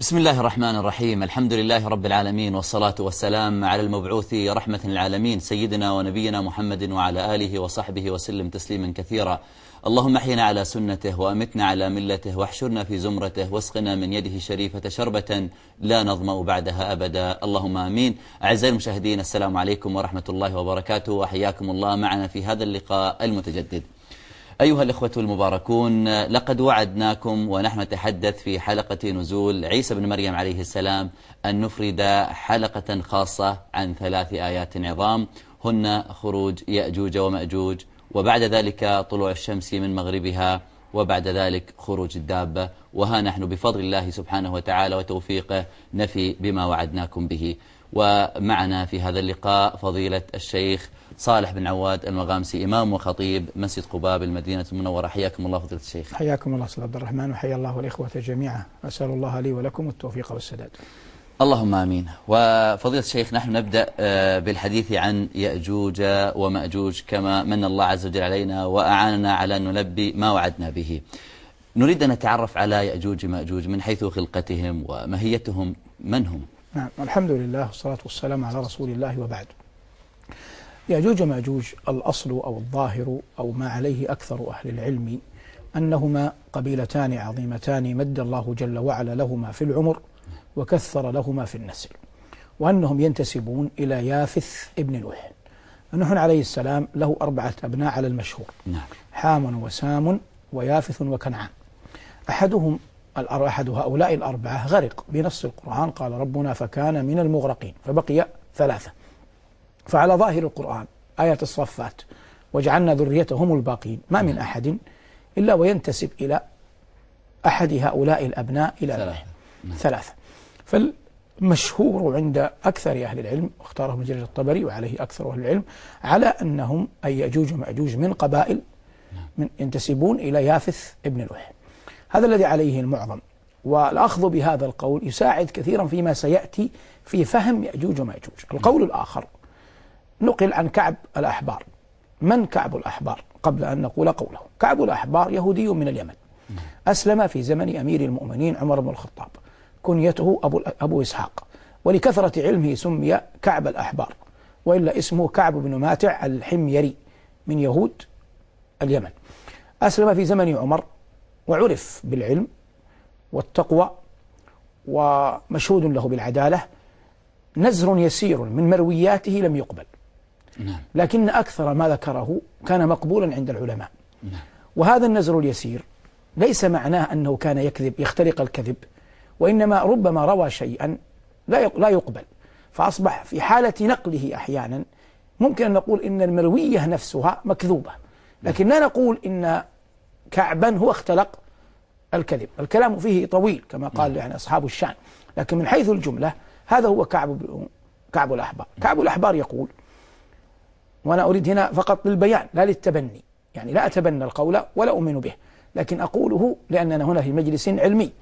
بسم الله الرحمن الرحيم الحمد لله رب العالمين والصلاة والسلام على المبعوث رحمة العالمين سيدنا ونبينا محمد وعلى آله وصحبه وسلم تسليما كثيرا اللهم احينا على سنته وأمتنا على ملته واحشرنا في زمرته واسقنا من يده الشريفة شربة لا نظمأ بعدها أبدا اللهم آمين أعزائي المشاهدين السلام عليكم ورحمة الله وبركاته وحياكم الله معنا في هذا اللقاء المتجدد أيها الإخوة المباركون لقد وعدناكم ونحن نتحدث في حلقة نزول عيسى بن مريم عليه السلام أن نفرد حلقة خاصة عن ثلاث آيات عظام. هن خروج يأجوج ومأجوج وبعد ذلك طلوع الشمس من مغربها وبعد ذلك خروج الدابة. وها نحن بفضل الله سبحانه وتعالى وتوفيقه نفي بما وعدناكم به. ومعنا في هذا اللقاء فضيلة الشيخ صالح بن عواد المغامسي إمام وخطيب مسجد قباء بالمدينة المنورة. حياكم الله فضيلة الشيخ. حياكم الله أستاذ عبد الرحمن وحيا الله الإخوة جميعا. أسأل الله لي ولكم التوفيق والسداد. اللهم آمين. وفضيلة الشيخ نحن نبدأ آه، بالحديث عن يأجوج ومأجوج كما من الله عز وجل علينا وأعاننا على أن نلبي ما وعدنا به. نريد أن نتعرف على يأجوج ومأجوج من حيث خلقتهم ومهيتهم. من هم؟ نعم الحمد لله والصلاة والسلام على رسول الله وبعد. يأجوج ومأجوج الأصل أو الظاهر أو ما عليه أكثر أهل العلم أنهما قبيلتان عظيمتان مد الله جل وعلا لهما في العمر وكثر لهما في النسل وأنهم ينتسبون إلى يافث ابن نوح. نوح عليه السلام له أربعة أبناء على المشهور نعم. حام وسام ويافث وكنعان. أحدهم أحد هؤلاء الأربعة غرق بنص القرآن قال ربنا فكان من المغرقين فبقي ثلاثة. فعلى ظاهر القرآن آية الصفات وجعلنا ذريتهم الباقين. ما من أحد إلا وينتسب إلى أحد هؤلاء الأبناء إلى ثلاثة. نعم. ثلاثة. فالمشهور عند أكثر أهل العلم واختاره ابن جرير الطبري وعليه أكثر أهل العلم على أنهم أي يأجوج ومأجوج من قبائل من ينتسبون إلى يافث ابن نوح. هذا الذي عليه المعظم. والأخذ بهذا القول يساعد كثيرا فيما سيأتي في فهم يأجوج ومأجوج القول الآخر نقل عن كعب الأحبار. من كعب الأحبار؟ قبل أن نقول قوله. كعب الأحبار يهودي من اليمن. أسلم في زمن أمير المؤمنين عمر بن الخطاب. كنيته أبو, أبو إسحاق. ولكثرة علمه سمي كعب الأحبار. وإلا اسمه كعب بن ماتع الحميري من يهود اليمن. أسلم في زمن عمر وعرف بالعلم والتقوى ومشهود له بالعدالة. نزر يسير من مروياته لم يقبل. لكن أكثر ما ذكره كان مقبولا عند العلماء. نعم. وهذا النزر اليسير ليس معناه أنه كان يكذب يخترق الكذب وإنما ربما روى شيئا لا يق- لا يقبل. فأصبح في حالة نقله أحيانا ممكن أن نقول إن المروية نفسها مكذوبة. لكن لا نقول إن كعبا هو اختلق الكذب. الكلام فيه طويل كما قال يعني أصحاب الشأن. لكن من حيث الجملة هذا هو كعب كعب الأحبار. كعب الأحبار يقول وأنا أريد هنا فقط للبيان لا للتبني. يعني لا أتبنى القول ولا أؤمن به. لكن أقوله لأننا هنا في مجلس علمي.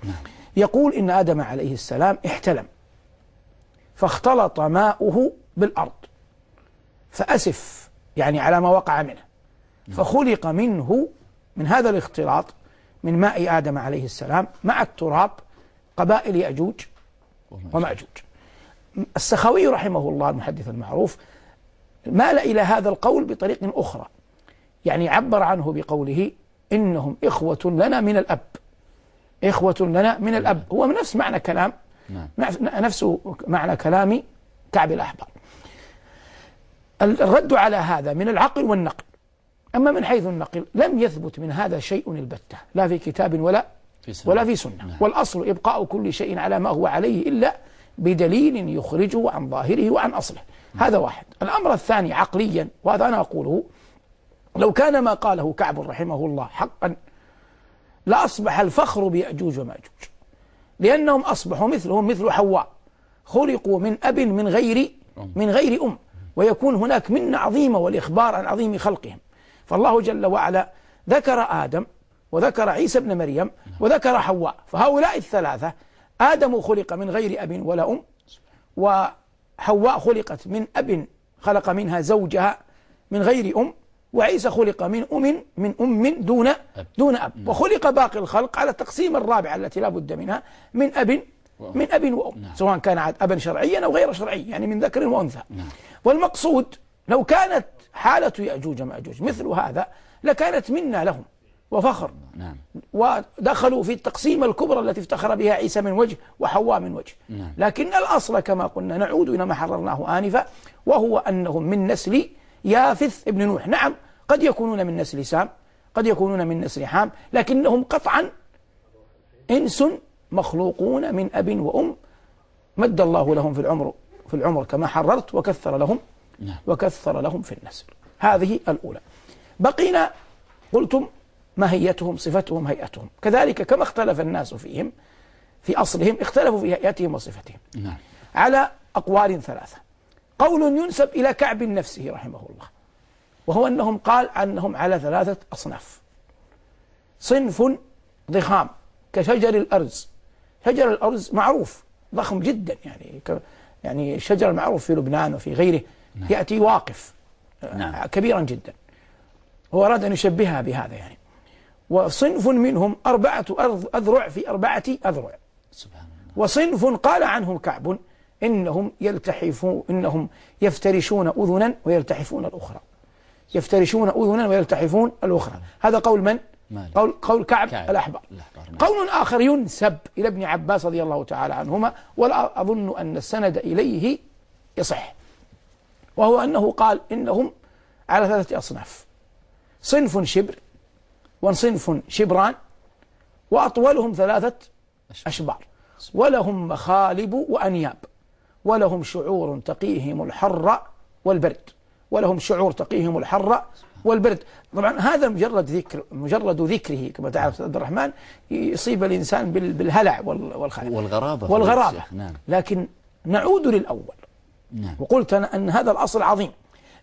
يقول إن آدم عليه السلام احتلم. فاختلط ماؤه بالأرض. فأسف يعني على ما وقع منه. فخلق منه من هذا الاختلاط من ماء آدم عليه السلام مع التراب قبائل يأجوج ومأجوج. السخاوي رحمه الله المحدث المعروف مال إلى هذا القول بطريق أخرى. يعني عبر عنه بقوله إنهم إخوة لنا من الأب. إخوة لنا من الأب. هو من نفس معنى كلام نعم. نف- نفس معنى كلام كعب الأحبار. الرد على هذا من العقل والنقل. أما من حيث النقل لم يثبت من هذا شيء البتة. لا في كتاب ولا في سنة. ولا في سنة. نعم. والأصل إبقاء كل شيء على ما هو عليه إلا بدليل يخرجه عن ظاهره وعن أصله. هذا واحد. الأمر الثاني عقليا وهذا أنا أقوله لو كان ما قاله كعب رحمه الله حقا لأصبح الفخر بيأجوج ومأجوج. لأنهم أصبحوا مثلهم مثل حواء. خلقوا من أب من غير. من غير أم. ويكون هناك منة عظيمة والإخبار عن عظيم خلقهم. فالله جل وعلا ذكر آدم وذكر عيسى ابن مريم وذكر حواء. فهؤلاء الثلاثة آدم خلق من غير أب ولا أم. وحواء خلقت من أب خلق منها زوجها من غير أم وعيسى خلق من أم من أم دون دون أب. وخلق باقي الخلق على التقسيم الرابع التي لا بد منها من أب من أب وأم. نعم. سواء كان عاد أبا شرعيا أو غير شرعي يعني من ذكر وأنثى. نعم. والمقصود لو كانت حالة يأجوج مأجوج مثل هذا لكانت منا لهم. وفخر نعم. ودخلوا في التقسيمة الكبرى التي افتخر بها عيسى من وجه وحواء من وجه نعم. لكن الأصل كما قلنا نعود إلى ما حررناه آنفا وهو أنهم من نسل يافث ابن نوح نعم قد يكونون من نسل سام قد يكونون من نسل حام لكنهم قطعا إنس مخلوقون من أب وأم مد الله لهم في العمر في العمر كما حررت وكثر لهم نعم. وكثر لهم في النسل هذه الأولى بقينا قلتم ماهيتهم صفتهم هيئتهم. كذلك كما اختلف الناس فيهم في أصلهم اختلفوا في هيئتهم وصفتهم. نعم. على أقوال ثلاثة. قول ينسب إلى كعب نفسه رحمه الله. وهو أنهم قال أنهم على ثلاثة أصناف. صنف ضخام كشجر الأرز. شجر الأرز معروف ضخم جدا يعني يعني الشجر المعروف في لبنان وفي غيره. نعم. يأتي واقف نعم. كبيرا جدا. هو أراد أن يشبهها بهذا يعني. وصنف منهم أربعة أذرع في أربعة أذرع. سبحان الله. وصنف قال عنهم كعب إنهم يلتحفون إنهم يفترشون أذنا ويلتحفون الأخرى. يفترشون أذنا ويلتحفون الأخرى. هذا قول من؟ قول, قول كعب, كعب الأحبار نعم. قول آخر ينسب إلى ابن عباس رضي الله تعالى عنهما ولا أظن أن السند إليه يصح. وهو أنه قال إنهم على ثلاثة أصناف. صنف شبر وصنف شبران وأطولهم ثلاثة أشبار. ولهم مخالب وأنياب. ولهم شعور تقيهم الحر والبرد. ولهم شعور تقيهم الحر والبرد. طبعا هذا مجرد ذكر مجرد ذكره كما تعرف عبد الرحمن يصيب الإنسان بالهلع والغرابة والغرابة. نعم. لكن نعود للأول. نعم. وقلت أنا أن هذا الأصل عظيم.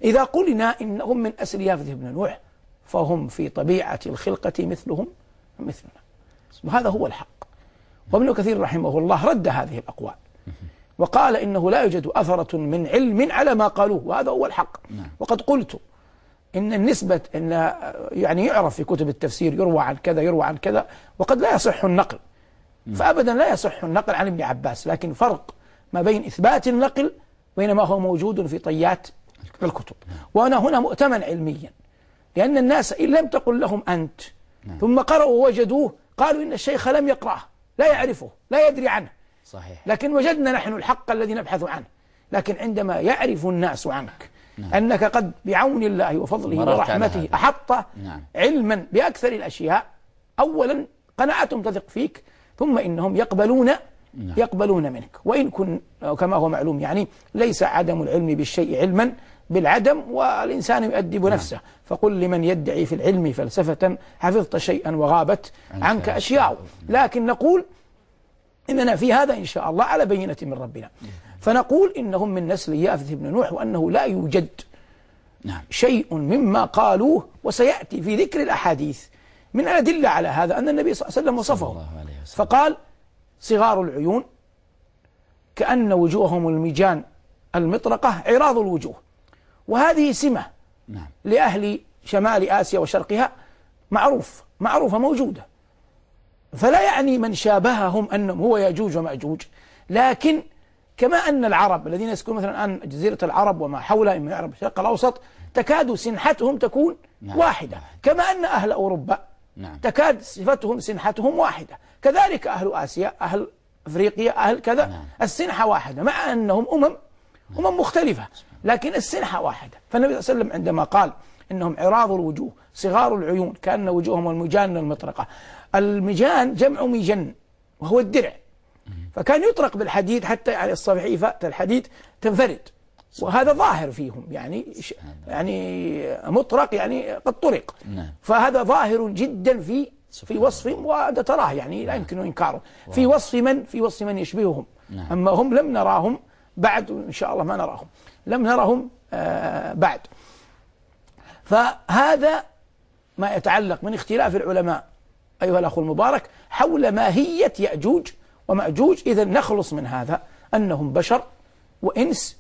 إذا قلنا إنهم من أسل يافذ بن نوح فهم في طبيعة الخلقة مثلهم مثلنا. وهذا هو الحق. وابن كثير رحمه الله رد هذه الأقوال. وقال إنه لا يوجد أثرة من علم على ما قالوه وهذا هو الحق. نعم. وقد قلت إن النسبة إن يعني يعرف في كتب التفسير يروى عن كذا يروى عن كذا وقد لا يصح النقل. نعم. فأبدا لا يصح النقل عن ابن عباس لكن فرق ما بين إثبات النقل بينما هو موجود في طيات الكتب. وأنا هنا مؤتمن علميا. لأن الناس إن لم تقل لهم أنت نعم. ثم قرأوا ووجدوه قالوا إن الشيخ لم يقرأه لا يعرفه لا يدري عنه صحيح لكن وجدنا نحن الحق الذي نبحث عنه لكن عندما يعرف الناس عنك نعم. أنك قد بعون الله وفضله ورحمته أحط نعم. علما بأكثر الأشياء أولا قناعتهم تثق فيك ثم إنهم يقبلون نعم. يقبلون منك وإن كن كما هو معلوم يعني ليس عدم العلم بالشيء علما بالعدم والإنسان يؤدب نعم. نفسه. فقل لمن يدعي في العلم فلسفة حفظت شيئا وغابت عنك أشياء. لكن نقول إننا في هذا إن شاء الله على بينة من ربنا. فنقول إنهم من نسل يافث بن نوح وأنه لا يوجد نعم. شيء مما قالوه وسيأتي في ذكر الأحاديث. من الأدلة على هذا أن النبي صلى الله عليه وسلم وصفه. فقال صغار العيون كأن وجوههم المجان المطرقة عراض الوجوه. وهذه سمة نعم. لأهل شمال آسيا وشرقها معروف معروفة موجودة فلا يعني من شابههم أنهم هو يأجوج ومأجوج لكن كما أن العرب الذين يسكنون مثلا الآن جزيرة العرب وما حولها من العرب الشرق الأوسط تكاد سنحتهم تكون نعم. واحدة كما أن أهل أوروبا نعم. تكاد صفتهم سنحتهم واحدة كذلك أهل آسيا أهل أفريقيا أهل كذا نعم. السنحة واحدة مع أنهم أمم أمم مختلفة لكن السنحة واحدة. فالنبي صلى الله عليه وسلم عندما قال إنهم عراض الوجوه صغار العيون كأن وجوههم المجان المطرقة. المجان جمع مجن وهو الدرع. فكان يطرق بالحديد حتى يعني الصفيحة الحديد تنفرد. وهذا ظاهر فيهم يعني يعني مطرق يعني قد طرق. نعم. فهذا ظاهر جدا في في وصفهم وهذا تراه يعني لا نعم. يمكن إنكاره. في وصف من؟ في وصف من يشبههم. نعم. أما هم لم نراهم بعد إن شاء الله ما نراهم. لم نرهم آه بعد. فهذا ما يتعلق من اختلاف العلماء أيها الأخ المبارك حول ماهية يأجوج ومأجوج. إذا نخلص من هذا أنهم بشر وإنس.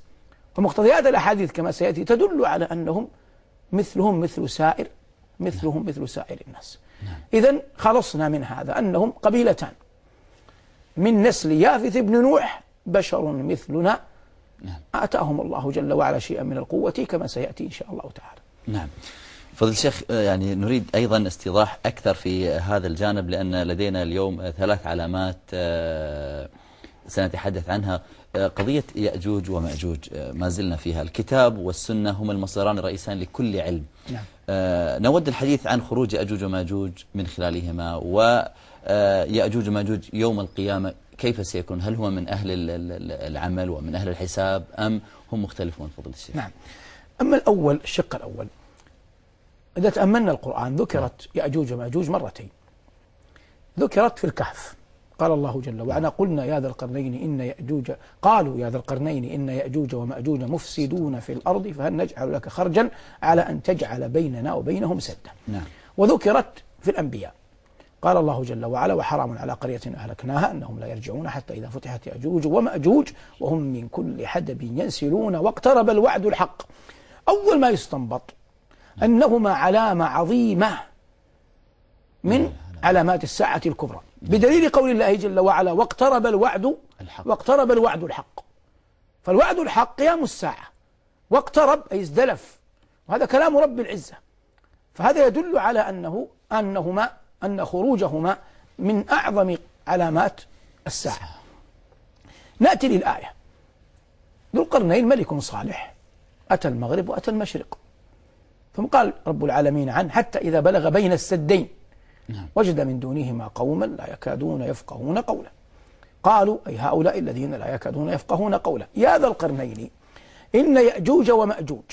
ومقتضيات الأحاديث كما سيأتي تدل على أنهم مثلهم مثل سائر مثلهم مثل سائر الناس. نعم. إذا خلصنا من هذا أنهم قبيلتان. من نسل يافث بن نوح بشر مثلنا نعم. آتاهم الله جل وعلا شيئا من القوة كما سيأتي إن شاء الله تعالى. نعم. فضل الشيخ يعني نريد أيضا استيضاح أكثر في هذا الجانب لأن لدينا اليوم ثلاث علامات آه، سنتحدث عنها. آه، قضية يأجوج ومأجوج آه، ما زلنا فيها. الكتاب والسنة هما المصدران الرئيسان لكل علم. نعم. نود الحديث عن خروج يأجوج ومأجوج من خلالهما ويأجوج ومأجوج يوم القيامة كيف سيكون؟ هل هو من أهل العمل ومن أهل الحساب أم هم مختلفون؟ فضيلة الشيخ. نعم. أما الأول الشق الأول. إذا تأملنا القرآن ذكرت يأجوج ومأجوج مرتين. ذكرت في الكهف. قال الله جل وعلا قلنا يا ذا القرنين إن يأجوج قالوا يا ذا القرنين إن يأجوج ومأجوج مفسدون في الأرض فهل نجعل لك خرجا على أن تجعل بيننا وبينهم سدا؟ نعم. وذكرت في الأنبياء. قال الله جل وعلا وحرام على قرية أهلكناها أنهم لا يرجعون حتى إذا فتحت يأجوج ومأجوج وهم من كل حدب ينسلون واقترب الوعد الحق. أول ما يستنبط أنهما علامة عظيمة من علامات الساعة الكبرى. بدليل قول الله جل وعلا واقترب الوعد الحق. واقترب الوعد الحق. فالوعد الحق قيام الساعة. واقترب أي ازدلف. وهذا كلام رب العزة. فهذا يدل على أنه أنهما أن خروجهما من أعظم علامات الساعة. نأتي للآية. ذو القرنين ملك صالح. أتى المغرب وأتى المشرق. ثم قال رب العالمين عنه حتى إذا بلغ بين السدين نعم. وجد من دونهما قوما لا يكادون يفقهون قولا. قالوا أي هؤلاء الذين لا يكادون يفقهون قولا يا ذا القرنين إن يأجوج ومأجوج.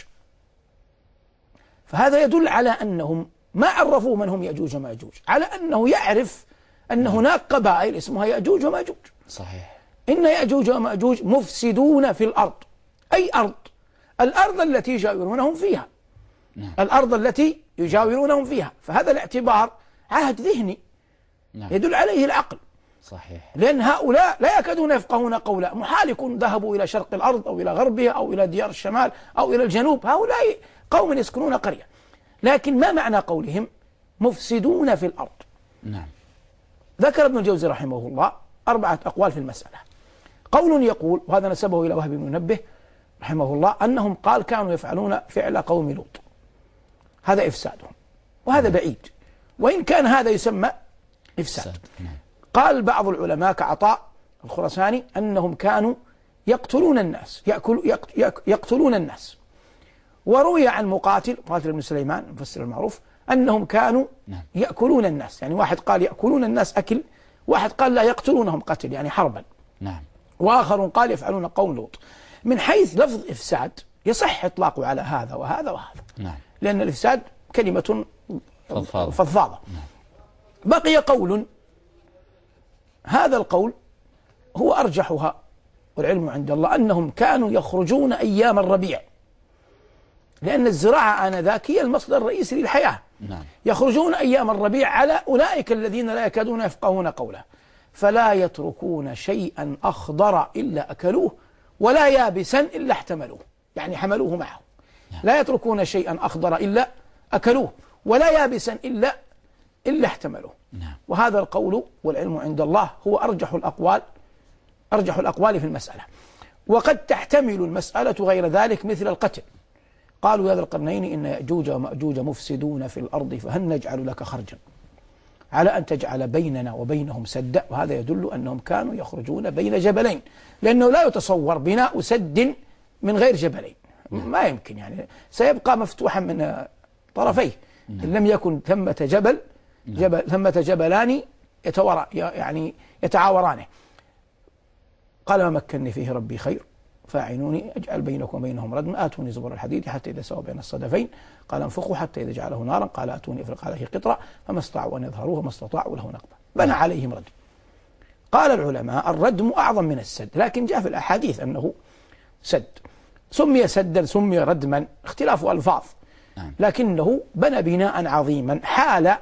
فهذا يدل على أنهم ما عرفوا من هم يأجوج ومأجوج على أنه يعرف أن. هناك قبائل اسمها يأجوج ومأجوج. صحيح. إن يأجوج ومأجوج مفسدون في الأرض. أي أرض؟ الأرض التي يجاورونهم فيها. نعم. الأرض التي يجاورونهم فيها. فهذا الاعتبار عهد ذهني. نعم. يدل عليه العقل. صحيح. لأن هؤلاء لا يكادون يفقهون قولا. محال يكون ذهبوا إلى شرق الأرض أو إلى غربها أو إلى ديار الشمال أو إلى الجنوب. هؤلاء قوم يسكنون قرية. لكن ما معنى قولهم؟ مفسدون في الأرض. نعم. ذكر ابن الجوزي رحمه الله أربعة أقوال في المسألة. قول يقول وهذا نسبه إلى وهب بن منبه رحمه الله أنهم قال كانوا يفعلون فعل قوم لوط. هذا إفسادهم وهذا نعم. بعيد. وإن كان هذا يسمى إفساد. نعم. قال بعض العلماء كعطاء الخرساني أنهم كانوا يقتلون الناس يأكل يقتلون الناس. وروي عن مقاتل مقاتل بن سليمان المفسر المعروف أنهم كانوا نعم. يأكلون الناس يعني واحد قال يأكلون الناس أكل واحد قال لا يقتلونهم قتل يعني حربا نعم وآخر قال يفعلون قوم لوط من حيث لفظ إفساد يصح إطلاقه على هذا وهذا وهذا نعم. لأن الإفساد كلمة فضفاضة, فضفاضة. نعم. بقي قول هذا القول هو أرجحها والعلم عند الله أنهم كانوا يخرجون أيام الربيع لأن الزراعة آنذاك هي المصدر الرئيسي للحياة. نعم. يخرجون أيام الربيع على أولئك الذين لا يكادون يفقهون قوله فلا يتركون شيئا أخضر إلا أكلوه ولا يابسا إلا احتملوه. يعني حملوه معه نعم. لا يتركون شيئا أخضر إلا أكلوه ولا يابسا إلا إلا احتملوه. نعم. وهذا القول والعلم عند الله هو أرجح الأقوال أرجح الأقوال في المسألة. وقد تحتمل المسألة غير ذلك مثل القتل. قالوا يا ذا القرنين إن يأجوج ومأجوج مفسدون في الأرض فهل نجعل لك خرجا؟ على أن تجعل بيننا وبينهم سدا وهذا يدل أنهم كانوا يخرجون بين جبلين لأنه لا يتصور بناء سد من غير جبلين. ما يمكن يعني. سيبقى مفتوحا من طرفيه. إن لم يكن ثمة جبل جبل ثمة جبلان يتورى يعني يتعاورانه. قال ما مكنني فيه ربي خير. فاعينوني اجعل بينكم وبينهم ردما آتوني زبر الحديد حتى إذا سوى بين الصدفين. قال انفخوا حتى إذا جعله نارا. قال آتوني افرق عليه قطرا فما استطاعوا أن يظهروه فما استطاعوا له نقبا بنى عليهم ردم قال العلماء الردم أعظم من السد لكن جاء في الأحاديث أنه سد. سمي سدا سمي ردما اختلاف ألفاظ. نعم. لكنه بنى بناء عظيما. حال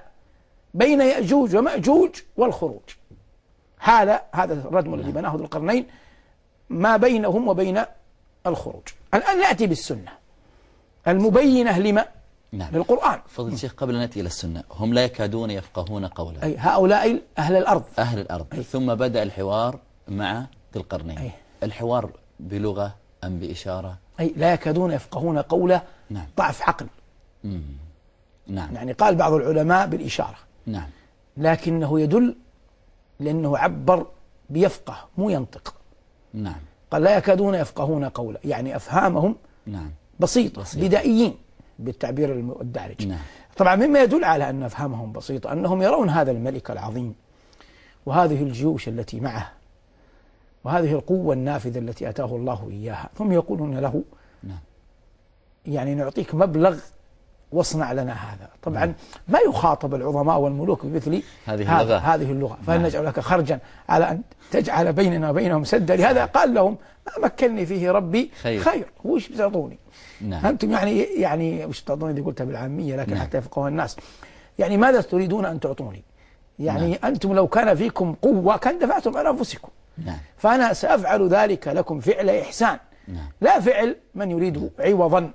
بين يأجوج ومأجوج والخروج. حال هذا الردم الذي بناه ذو القرنين. ما بينهم وبين الخروج. الآن نأتي بالسنة. المبينة لما؟ نعم. للقرآن. فضل الشيخ قبل أن نأتي إلى السنة هم لا يكادون يفقهون قولا. أي هؤلاء أهل الأرض. أهل الأرض. أي. ثم بدأ الحوار مع ذي القرنين. أي. الحوار بلغة أم بإشارة؟ أي لا يكادون يفقهون قوله نعم. ضعف عقل. مم. نعم. يعني قال بعض العلماء بالإشارة. نعم. لكنه يدل لأنه عبر بيفقه مو ينطق. نعم. قال لا يكادون يفقهون قولا. يعني أفهامهم نعم. بسيطة بسيطة. بدائيين بالتعبير الدارج. نعم. طبعا مما يدل على أن أفهامهم بسيطة أنهم يرون هذا الملك العظيم وهذه الجيوش التي معه وهذه القوة النافذة التي أتاه الله إياها. ثم يقولون له نعم. يعني نعطيك مبلغ واصنع لنا هذا. طبعا ما يخاطب العظماء والملوك بمثل هذه اللغة. هذه اللغة. فهل نعم. لك خرجا على أن تجعل بيننا وبينهم سدا؟ لهذا قال لهم ما مكنني فيه ربي خير. خير. وش بتعطوني؟ نعم. أنتم يعني يعني وش تعطوني دي قلتها بالعامية لكن نعم. حتى يفقهها الناس. يعني ماذا تريدون أن تعطوني؟ يعني نعم. أنتم لو كان فيكم قوة كان دفعتم على أنفسكم. نعم. فأنا سأفعل ذلك لكم فعل إحسان. نعم. لا فعل من يريد عوضا.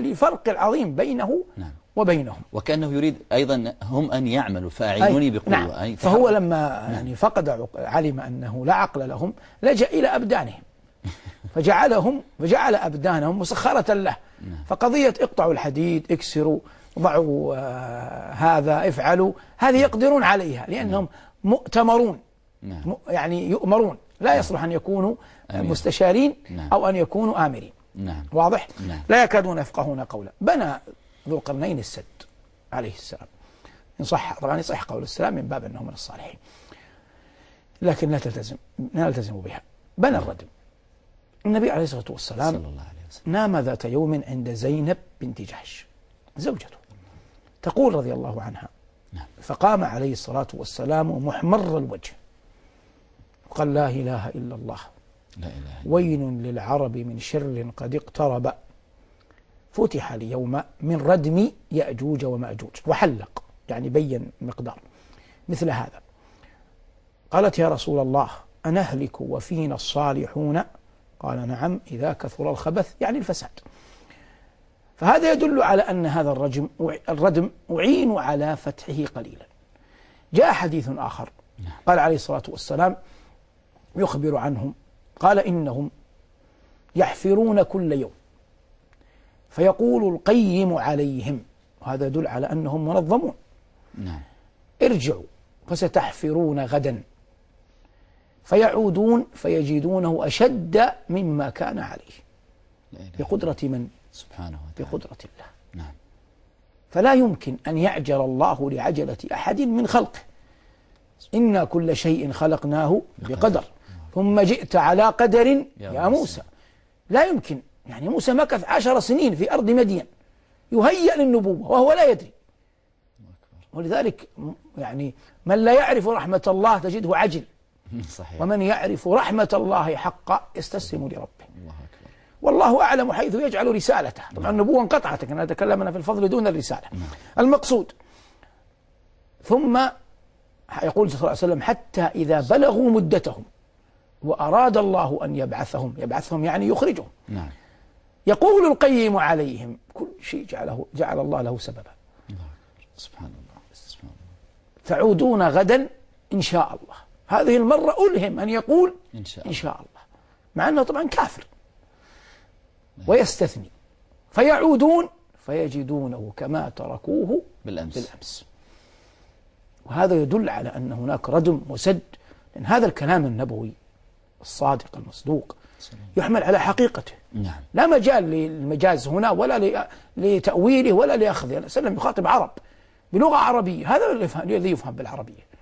لفرق العظيم بينه نعم. وبينهم. وكأنه يريد أيضا هم أن يعملوا فأعينوني بقوة. نعم. أي فهو. لما يعني فقد علم أنه لا عقل لهم لجأ إلى أبدانهم. فجعلهم فجعل أبدانهم مسخرة له. فقضية اقطعوا الحديد اكسروا ضعوا آه هذا افعلوا هذه يقدرون عليها لأنهم مؤتمرون. نعم. يعني يؤمرون. لا يصلح أن يكونوا أمير. مستشارين نعم. أو أن يكونوا آمرين. نعم. واضح؟ نعم. لا يكادون يفقهون قولا. بنى ذو القرنين السد عليه السلام. إن صح طبعا يصح قول السلام من باب أنه من الصالحين. لكن لا تلتزم لا نلتزم بها. بنى الردم. النبي عليه الصلاة والسلام صلى الله عليه وسلم. نام ذات يوم عند زينب بنت جحش. زوجته. تقول رضي الله عنها. نعم. فقام عليه الصلاة والسلام محمر الوجه. وقال لا إله إلا الله. لا إله ويل للعرب من شر قد اقترب. فتح اليوم من ردم يأجوج ومأجوج. وحلق يعني بين المقدار مثل هذا. قالت يا رسول الله أنهلك وفينا الصالحون؟ قال نعم إذا كثر الخبث يعني الفساد. فهذا يدل على أن هذا الرجم الردم أعين على فتحه قليلا. جاء حديث آخر. قال عليه الصلاة والسلام يخبر عنهم قال إنهم يحفرون كل يوم. فيقول القيم عليهم. وهذا يدل على أنهم منظمون. نعم. ارجعوا فستحفرون غدا. فيعودون فيجدونه أشد مما كان عليه. بقدرة من؟ سبحانه وتعالى. بقدرة الله. نعم. فلا يمكن أن يعجل الله لعجلة أحد من خلقه. إنا كل شيء خلقناه بقدر. ثم جئت على قدر يا يا موسى. موسى. لا يمكن. يعني موسى مكث عشر سنين في أرض مدين. يهيأ للنبوة وهو لا يدري. ولذلك يعني من لا يعرف رحمة الله تجده عجل. صحيح. ومن يعرف رحمة الله حقا يستسلم لربه. الله أكبر. والله أعلم حيث يجعل رسالته. طبعا النبوة انقطعت لكن أتكلم أنا في الفضل دون الرسالة. المقصود. ثم يقول صلى الله عليه وسلم حتى إذا بلغوا مدتهم. وأراد الله أن يبعثهم. يبعثهم يعني يخرجهم. نعم. يقول القيم عليهم كل شيء جعله جعل الله له سببا. سبحان الله سبحان الله تعودون غدا إن شاء الله. هذه المرة ألهم أن يقول إن شاء إن الله. شاء الله. مع أنه طبعا كافر. ويستثني. فيعودون فيجدونه كما تركوه بالأمس. بالأمس. وهذا يدل على أن هناك ردم وسد لأن هذا الكلام النبوي. الصادق المصدوق يحمل على حقيقته. نعم. لا مجال للمجاز هنا ولا لتأويله ولا لأخذه. أنا سلم يخاطب عرب بلغة عربية. هذا الذي يفهم بالعربية.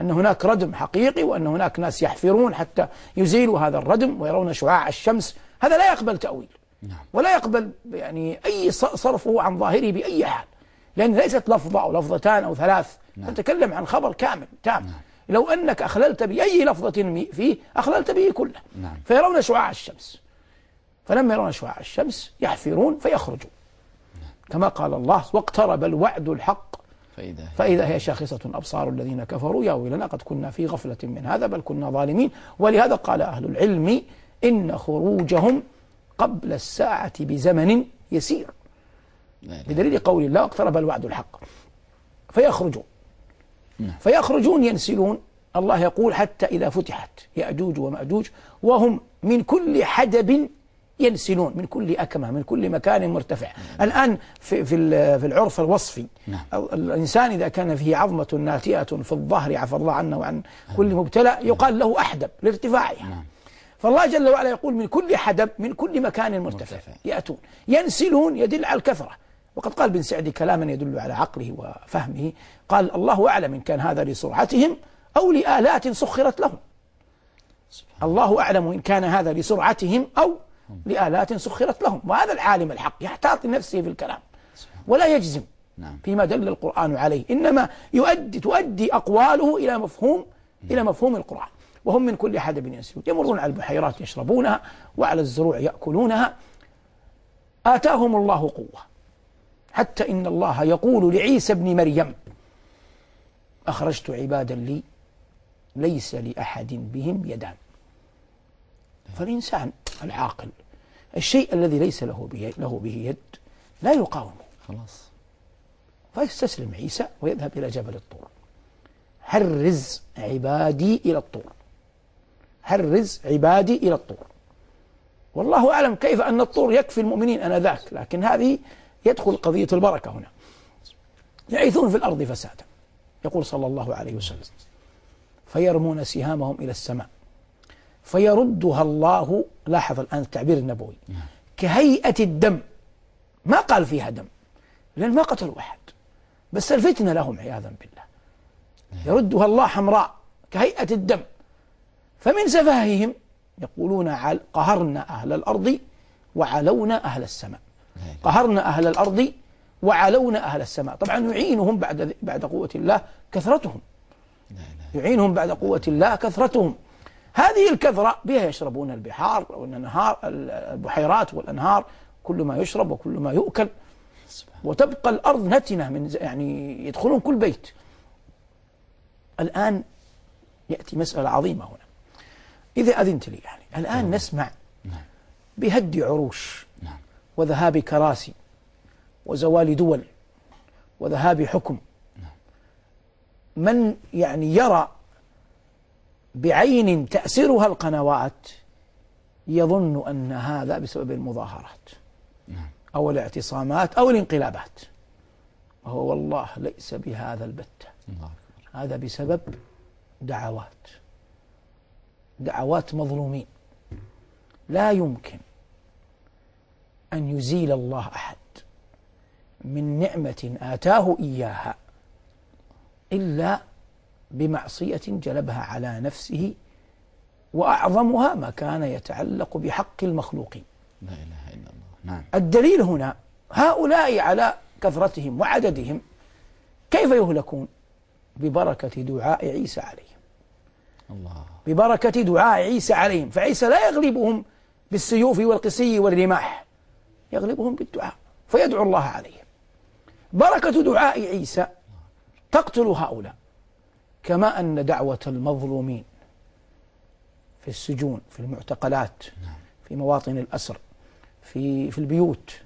أن هناك ردم حقيقي وأن هناك ناس يحفرون حتى يزيلوا هذا الردم ويرون شعاع الشمس. هذا لا يقبل تأويل. نعم. ولا يقبل يعني أي صرفه عن ظاهره بأي حال. لأن ليست لفظة أو لفظتان أو ثلاث. نعم. نتكلم عن خبر كامل تام. لو أنك أخللت بأي لفظة فيه أخللت به كله. نعم. فيرون شعاع الشمس. فلما يرون شعاع الشمس يحفرون فيخرجون. كما قال الله واقترب الوعد الحق. فإذا هي فإذا هي شاخصة أبصار الذين كفروا يا ويلنا قد كنا في غفلة من هذا بل كنا ظالمين. ولهذا قال أهل العلم إن خروجهم قبل الساعة بزمن يسير. بدليل قول الله اقترب الوعد الحق. فيخرجون. فيخرجون ينسلون. الله يقول حتى إذا فتحت يأجوج ومأجوج وهم من كل حدب ينسلون من كل أكمة من كل مكان مرتفع. الآن في, في, في العرف الوصفي. نعم. الإنسان إذا كان فيه عظمة ناتئة في الظهر عفى الله عنه وعن كل مبتلى يقال له أحدب لارتفاعها. نعم. فالله جل وعلا يقول من كل حدب من كل مكان مرتفع, مرتفع. يأتون. ينسلون يدل على الكثرة. وقد قال بن سعدي كلاما يدل على عقله وفهمه قال الله أعلم إن كان هذا لسرعتهم أو لآلات سخرت لهم. الله أعلم إن كان هذا لسرعتهم أو لآلات سخرت لهم. وهذا العالم الحق يحتاط لنفسه في الكلام. ولا يجزم نعم. فيما دل القرآن عليه. إنما يؤدي تؤدي أقواله إلى مفهوم إلى مفهوم القرآن. وهم من كل حدب ينسلون يمرون على البحيرات يشربونها وعلى الزروع يأكلونها. آتاهم الله قوة. حتى إن الله يقول لعيسى ابن مريم أخرجت عبادا لي ليس لأحد بهم يدان. فالإنسان العاقل الشيء الذي ليس له به, له به يد لا يقاومه. خلاص. فيستسلم عيسى ويذهب إلى جبل الطور. هرز عبادي إلى الطور. هرز عبادي إلى الطور. والله أعلم كيف أن الطور يكفي المؤمنين أنذاك لكن هذه يدخل قضية البركة هنا. يعيثون في الأرض فسادا. يقول صلى الله عليه وسلم. فيرمون سهامهم إلى السماء. فيردها الله لاحظ الآن التعبير النبوي كهيئة الدم. ما قال فيها دم؟ لأن ما قتلوا أحد. بس الفتنة لهم عياذا بالله. يردها الله حمراء كهيئة الدم. فمن سفاههم يقولون قهرنا أهل الأرض وعلونا أهل السماء. قهرنا أهل الأرض وعلونا أهل السماء. طبعا يعينهم بعد بعد قوة الله كثرتهم. يعينهم بعد قوة الله كثرتهم. هذه الكثرة بها يشربون البحار والأنهار البحيرات والأنهار كل ما يشرب وكل ما يؤكل. وتبقى الأرض نتنة من يعني يدخلون كل بيت. الآن يأتي مسألة عظيمة هنا. إذا أذنت لي يعني الآن. نسمع نعم. بهد عروش. وذهاب كراسي وزوال دول وذهاب حكم. من يعني يرى بعين تأسرها القنوات يظن أن هذا بسبب المظاهرات أو الاعتصامات أو الانقلابات. وهو والله ليس بهذا البتة هذا بسبب دعوات. دعوات مظلومين. لا يمكن أن يزيل الله أحد من نعمة آتاه إياها إلا بمعصية جلبها على نفسه وأعظمها ما كان يتعلق بحق المخلوقين. لا إله إلا الله. نعم. الدليل هنا هؤلاء على كثرتهم وعددهم كيف يهلكون؟ ببركة دعاء عيسى عليهم. الله. ببركة دعاء عيسى عليهم. فعيسى لا يغلبهم بالسيوف والقسي والرماح. يغلبهم بالدعاء فيدعو الله عليهم. بركة دعاء عيسى تقتل هؤلاء كما أن دعوة المظلومين في السجون في المعتقلات في مواطن الأسر في في البيوت.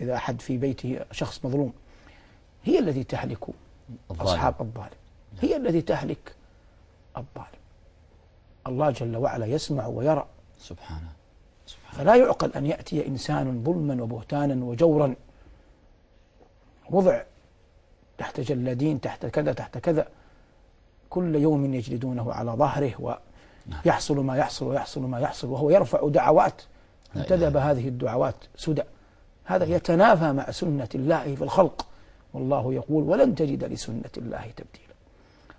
إذا أحد في بيته شخص مظلوم هي التي تهلك أصحاب الظالم. هي التي تهلك الظالم. الله جل وعلا يسمع ويرى. سبحانه سبحانه. فلا يعقل أن يأتي إنسان ظلما وبهتانا وجورا. وضع تحت جلادين تحت كذا تحت كذا. كل يوم يجلدونه على ظهره ويحصل ما يحصل ويحصل ما يحصل وهو يرفع دعوات. انتدب هذه الدعوات سدى. هذا يتنافى مع سنة الله في الخلق. والله يقول ولن تجد لسنة الله تبديلا.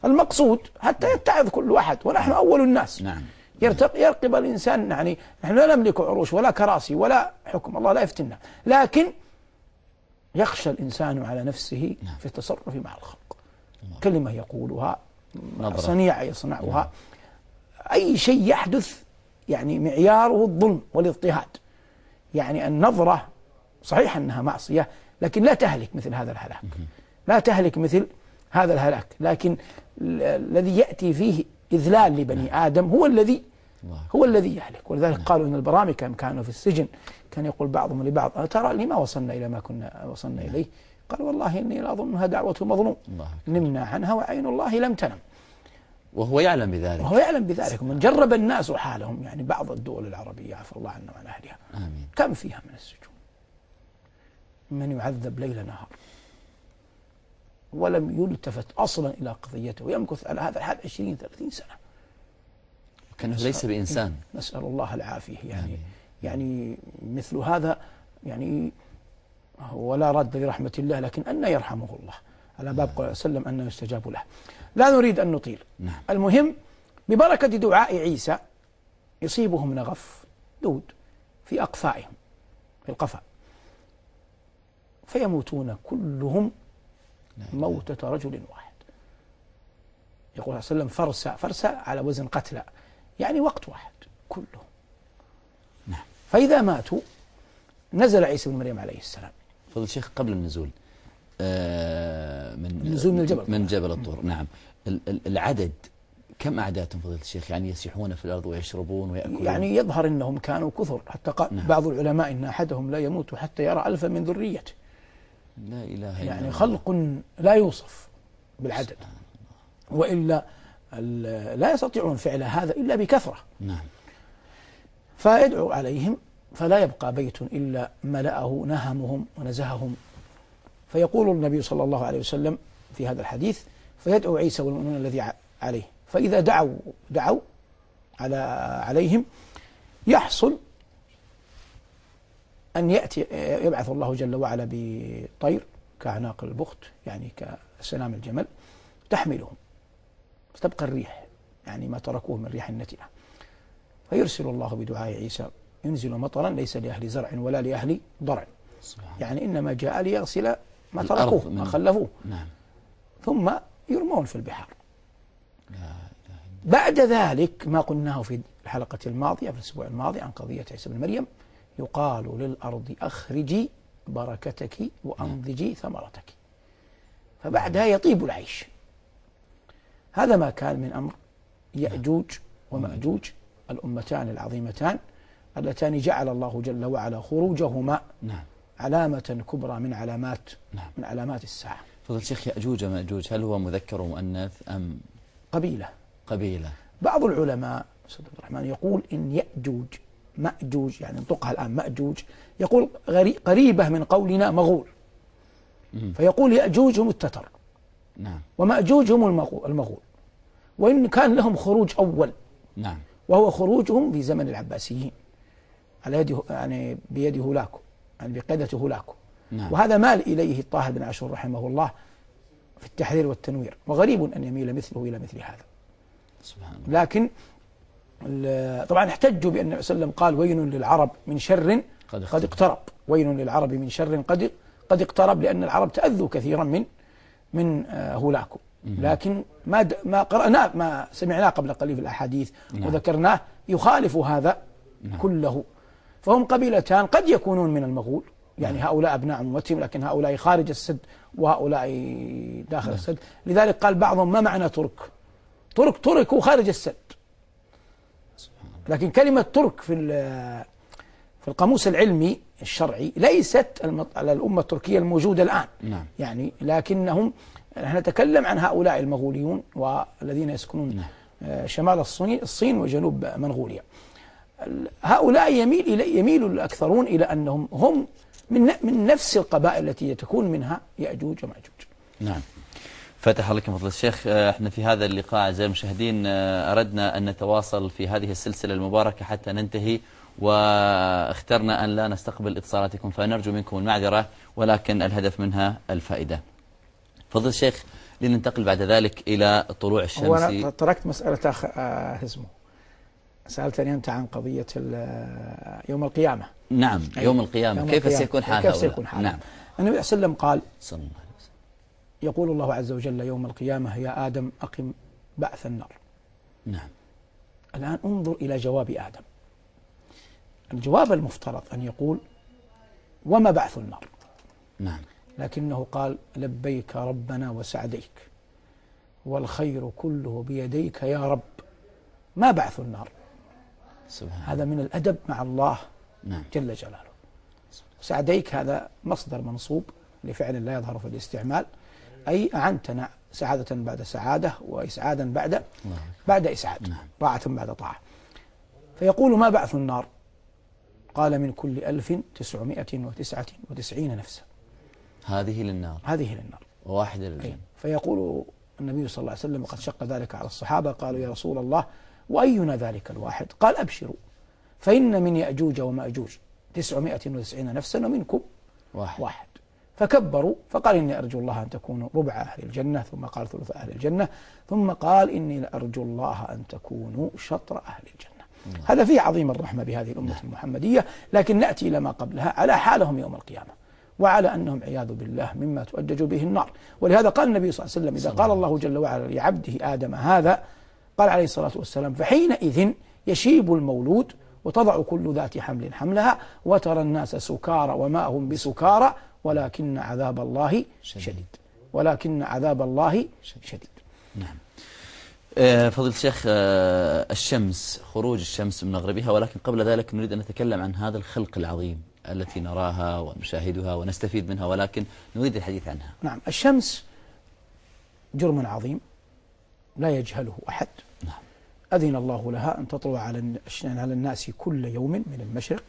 المقصود حتى يتعظ كل واحد. ونحن أول الناس. نعم. يرتق يرقب الإنسان يعني نحن لا نملك عروش ولا كراسي ولا حكم الله لا يفتنا لكن يخشى الإنسان على نفسه نعم. في التصرف مع الخلق. الله. كلمة يقولها صنيعة يصنعها نعم. أي شيء يحدث يعني معياره الظلم والاضطهاد. يعني النظرة صحيح أنها معصية لكن لا تهلك مثل هذا الهلاك. لا تهلك مثل هذا الهلاك. لكن الذي يأتي فيه إذلال لبني آدم هو الذي. هو الذي يهلك. ولذلك نعم. قالوا إن البرامج كانوا في السجن. كان يقول بعضهم لبعض ترى لما وصلنا إلى ما كنا وصلنا نعم. إليه. قال والله إني لأظنها دعوة مظلوم نمنا عنها وعين الله لم تنم. وهو يعلم بذلك. وهو يعلم بذلك. من جرب الناس حالهم يعني بعض الدول العربية عفى الله عنا وعن أهلها. آمين. كم فيها من السجون؟ من يعذب ليل نهار. ولم يلتفت أصلا إلى قضيته ويمكث على هذا الحال 20 30 سنة. كأنه ليس بإنسان. نسأل الله العافية. يعني آمين. يعني مثل هذا يعني ولا رد لرحمة الله لكن أن يرحمه الله. على باب قول وسلم أنه يستجاب له. لا نريد أن نطيل. نعم. المهم ببركة دعاء عيسى يصيبهم نغف دود في أقفائهم في القفا. فيموتون كلهم موتة رجل واحد. يقول صلى الله عليه وسلم فرسة فرسة على وزن قتلى. يعني وقت واحد كلهم نعم. فإذا ماتوا نزل عيسى بن مريم عليه السلام. فضل الشيخ قبل النزول آه من النزول من الجبل. من جبل الطور. نعم. العدد كم أعدادهم فضيلة الشيخ؟ يعني يسيحون في الأرض ويشربون ويأكلون. يعني يظهر أنهم كانوا كثر. حتى قال نعم. بعض العلماء أن أحدهم لا يموت حتى يرى ألفا من ذريته. لا إله إلا يعني خلق لا يوصف بالعدد وإلا لا يستطيعون فعل هذا إلا بكثرة. نعم. فيدعو عليهم فلا يبقى بيت إلا ملأه نهمهم ونزههم. فيقول النبي صلى الله عليه وسلم في هذا الحديث فيدعو عيسى والمؤمنون الذي عليه. فإذا دعوا دعوا على عليهم يحصل أن يأتي يبعث الله جل وعلا بطير كأعناق البخت يعني كسنام الجمل تحملهم. فتبقى الريح يعني ما تركوه من ريح النتنة فيرسل الله بدعاء عيسى ينزل مطرا ليس لأهل زرع ولا لأهل ضرع. يعني إنما جاء ليغسل ما تركوه ما خلفوه. نعم. ثم يرمون في البحار. بعد ذلك ما قلناه في الحلقة الماضية في الأسبوع الماضي عن قضية عيسى بن مريم. يقال للأرض أخرجي بركتك وأنضجي ثمرتك. فبعدها يطيب العيش. هذا ما كان من أمر يأجوج ومأجوج الأمتان العظيمتان اللتان جعل الله جل وعلا خروجهما نعم. علامة كبرى من علامات نعم. من علامات الساعة. فضل الشيخ يأجوج ومأجوج هل هو مذكر ومؤنث أم قبيلة. قبيلة؟ بعض العلماء عبد الرحمن يقول إن يأجوج مأجوج يعني نطقها الآن مأجوج. يقول قريبة من قولنا مغول. فيقول يأجوج هم التتر. نعم. ومأجوج هم المغول. وإن كان لهم خروج أول. نعم. وهو خروجهم في زمن العباسيين. على يد يعني بيد هولاكو يعني بقيادة هولاكو. نعم. وهذا مال إليه الطاهر بن عاشور رحمه الله في التحرير والتنوير. وغريب أن يميل مثله إلى مثل هذا. سبحان الله. لكن طبعا احتجوا بأن النبي صلى الله عليه وسلم قال ويل للعرب من شر قد, قد اقترب. ويل للعرب من شر قد قد اقترب لأن العرب تأذوا كثيرا من من آه، هولاكو. لكن ما ما قرأناه ما سمعناه قبل قليل في الأحاديث نعم. وذكرناه يخالف هذا نعم. كله. فهم قبيلتان قد يكونون من المغول. يعني نعم. هؤلاء أبناء أمتهم لكن هؤلاء خارج السد وهؤلاء داخل نعم. السد. لذلك قال بعضهم ما معنى ترك؟ ترك تركوا خارج السد. لكن كلمة ترك في في القاموس العلمي الشرعي ليست على الأمة التركية الموجودة الآن نعم. يعني لكنهم نحن نتكلم عن هؤلاء المغوليون والذين يسكنون نعم. آه، شمال الصين وجنوب منغوليا هؤلاء يميل إلى يميل الأكثرون إلى أنهم هم من من نفس القبائل التي تكون منها يأجوج ومأجوج نعم فتح الله فضل الشيخ آه، إحنا في هذا اللقاء اعزائي المشاهدين آه، أردنا أن نتواصل في هذه السلسلة المباركة حتى ننتهي واخترنا أن لا نستقبل اتصالاتكم فنرجو منكم المعذرة ولكن الهدف منها الفائدة. فضل الشيخ لننتقل بعد ذلك إلى طلوع الشمس. هو أنا تركت مسألة اسمه سألتني أنت عن قضية يوم القيامة. نعم يوم القيامة. يوم كيف القيامة. سيكون حال كيف سيكون حال نعم. النبي صلى الله عليه وسلم قال صلى الله يقول الله عز وجل يوم القيامة يا آدم أقم بعث النار. نعم. الآن انظر إلى جواب آدم. الجواب المفترض أن يقول وما بعث النار؟ نعم. لكنه قال لبيك ربنا وسعديك والخير كله بيديك يا رب. ما بعث النار؟ سبحان هذا من الأدب مع الله نعم. جل جلاله. سعديك هذا مصدر منصوب لفعل لا يظهر في الاستعمال. أي أعنتنا سعادة بعد سعادة وإسعادا بعد الله بعد إسعاد نعم. طاعة بعد طاعة. فيقول ما بعث النار؟ قال من كل ألف تسعمائة وتسعة وتسعين نفسا. هذه للنار. هذه للنار. وواحدة أي. للجنة. فيقول النبي صلى الله عليه وسلم وقد شق ذلك على الصحابة قالوا يا رسول الله وأينا ذلك الواحد؟ قال أبشروا. فإن من يأجوج ومأجوج تسعمائة وتسعين نفسا ومنكم واحد. واحد. فكبروا فقال إني أرجو الله أن تكونوا ربع أهل الجنة ثم قال ثلث أهل الجنة ثم قال إني لأرجو الله أن تكونوا شطر أهل الجنة. هذا فيه عظيم الرحمة بهذه الأمة المحمدية لكن نأتي إلى ما قبلها على حالهم يوم القيامة وعلى أنهم عياذ بالله مما تؤجج به النار. ولهذا قال النبي صلى الله عليه وسلم إذا قال الله جل وعلا لعبده آدم هذا قال عليه الصلاة والسلام فحينئذ يشيب المولود وتضع كل ذات حمل حملها وترى الناس سكارى وما هم بسكارى ولكن عذاب الله شديد. ولكن عذاب الله شديد. نعم. آه، فضيلة الشيخ آه، الشمس خروج الشمس من مغربها ولكن قبل ذلك نريد أن نتكلم عن هذا الخلق العظيم التي نراها ونشاهدها ونستفيد منها ولكن نريد الحديث عنها. نعم الشمس جرم عظيم لا يجهله أحد. نعم. أذن الله لها أن تطلع على الناس كل يوم من المشرق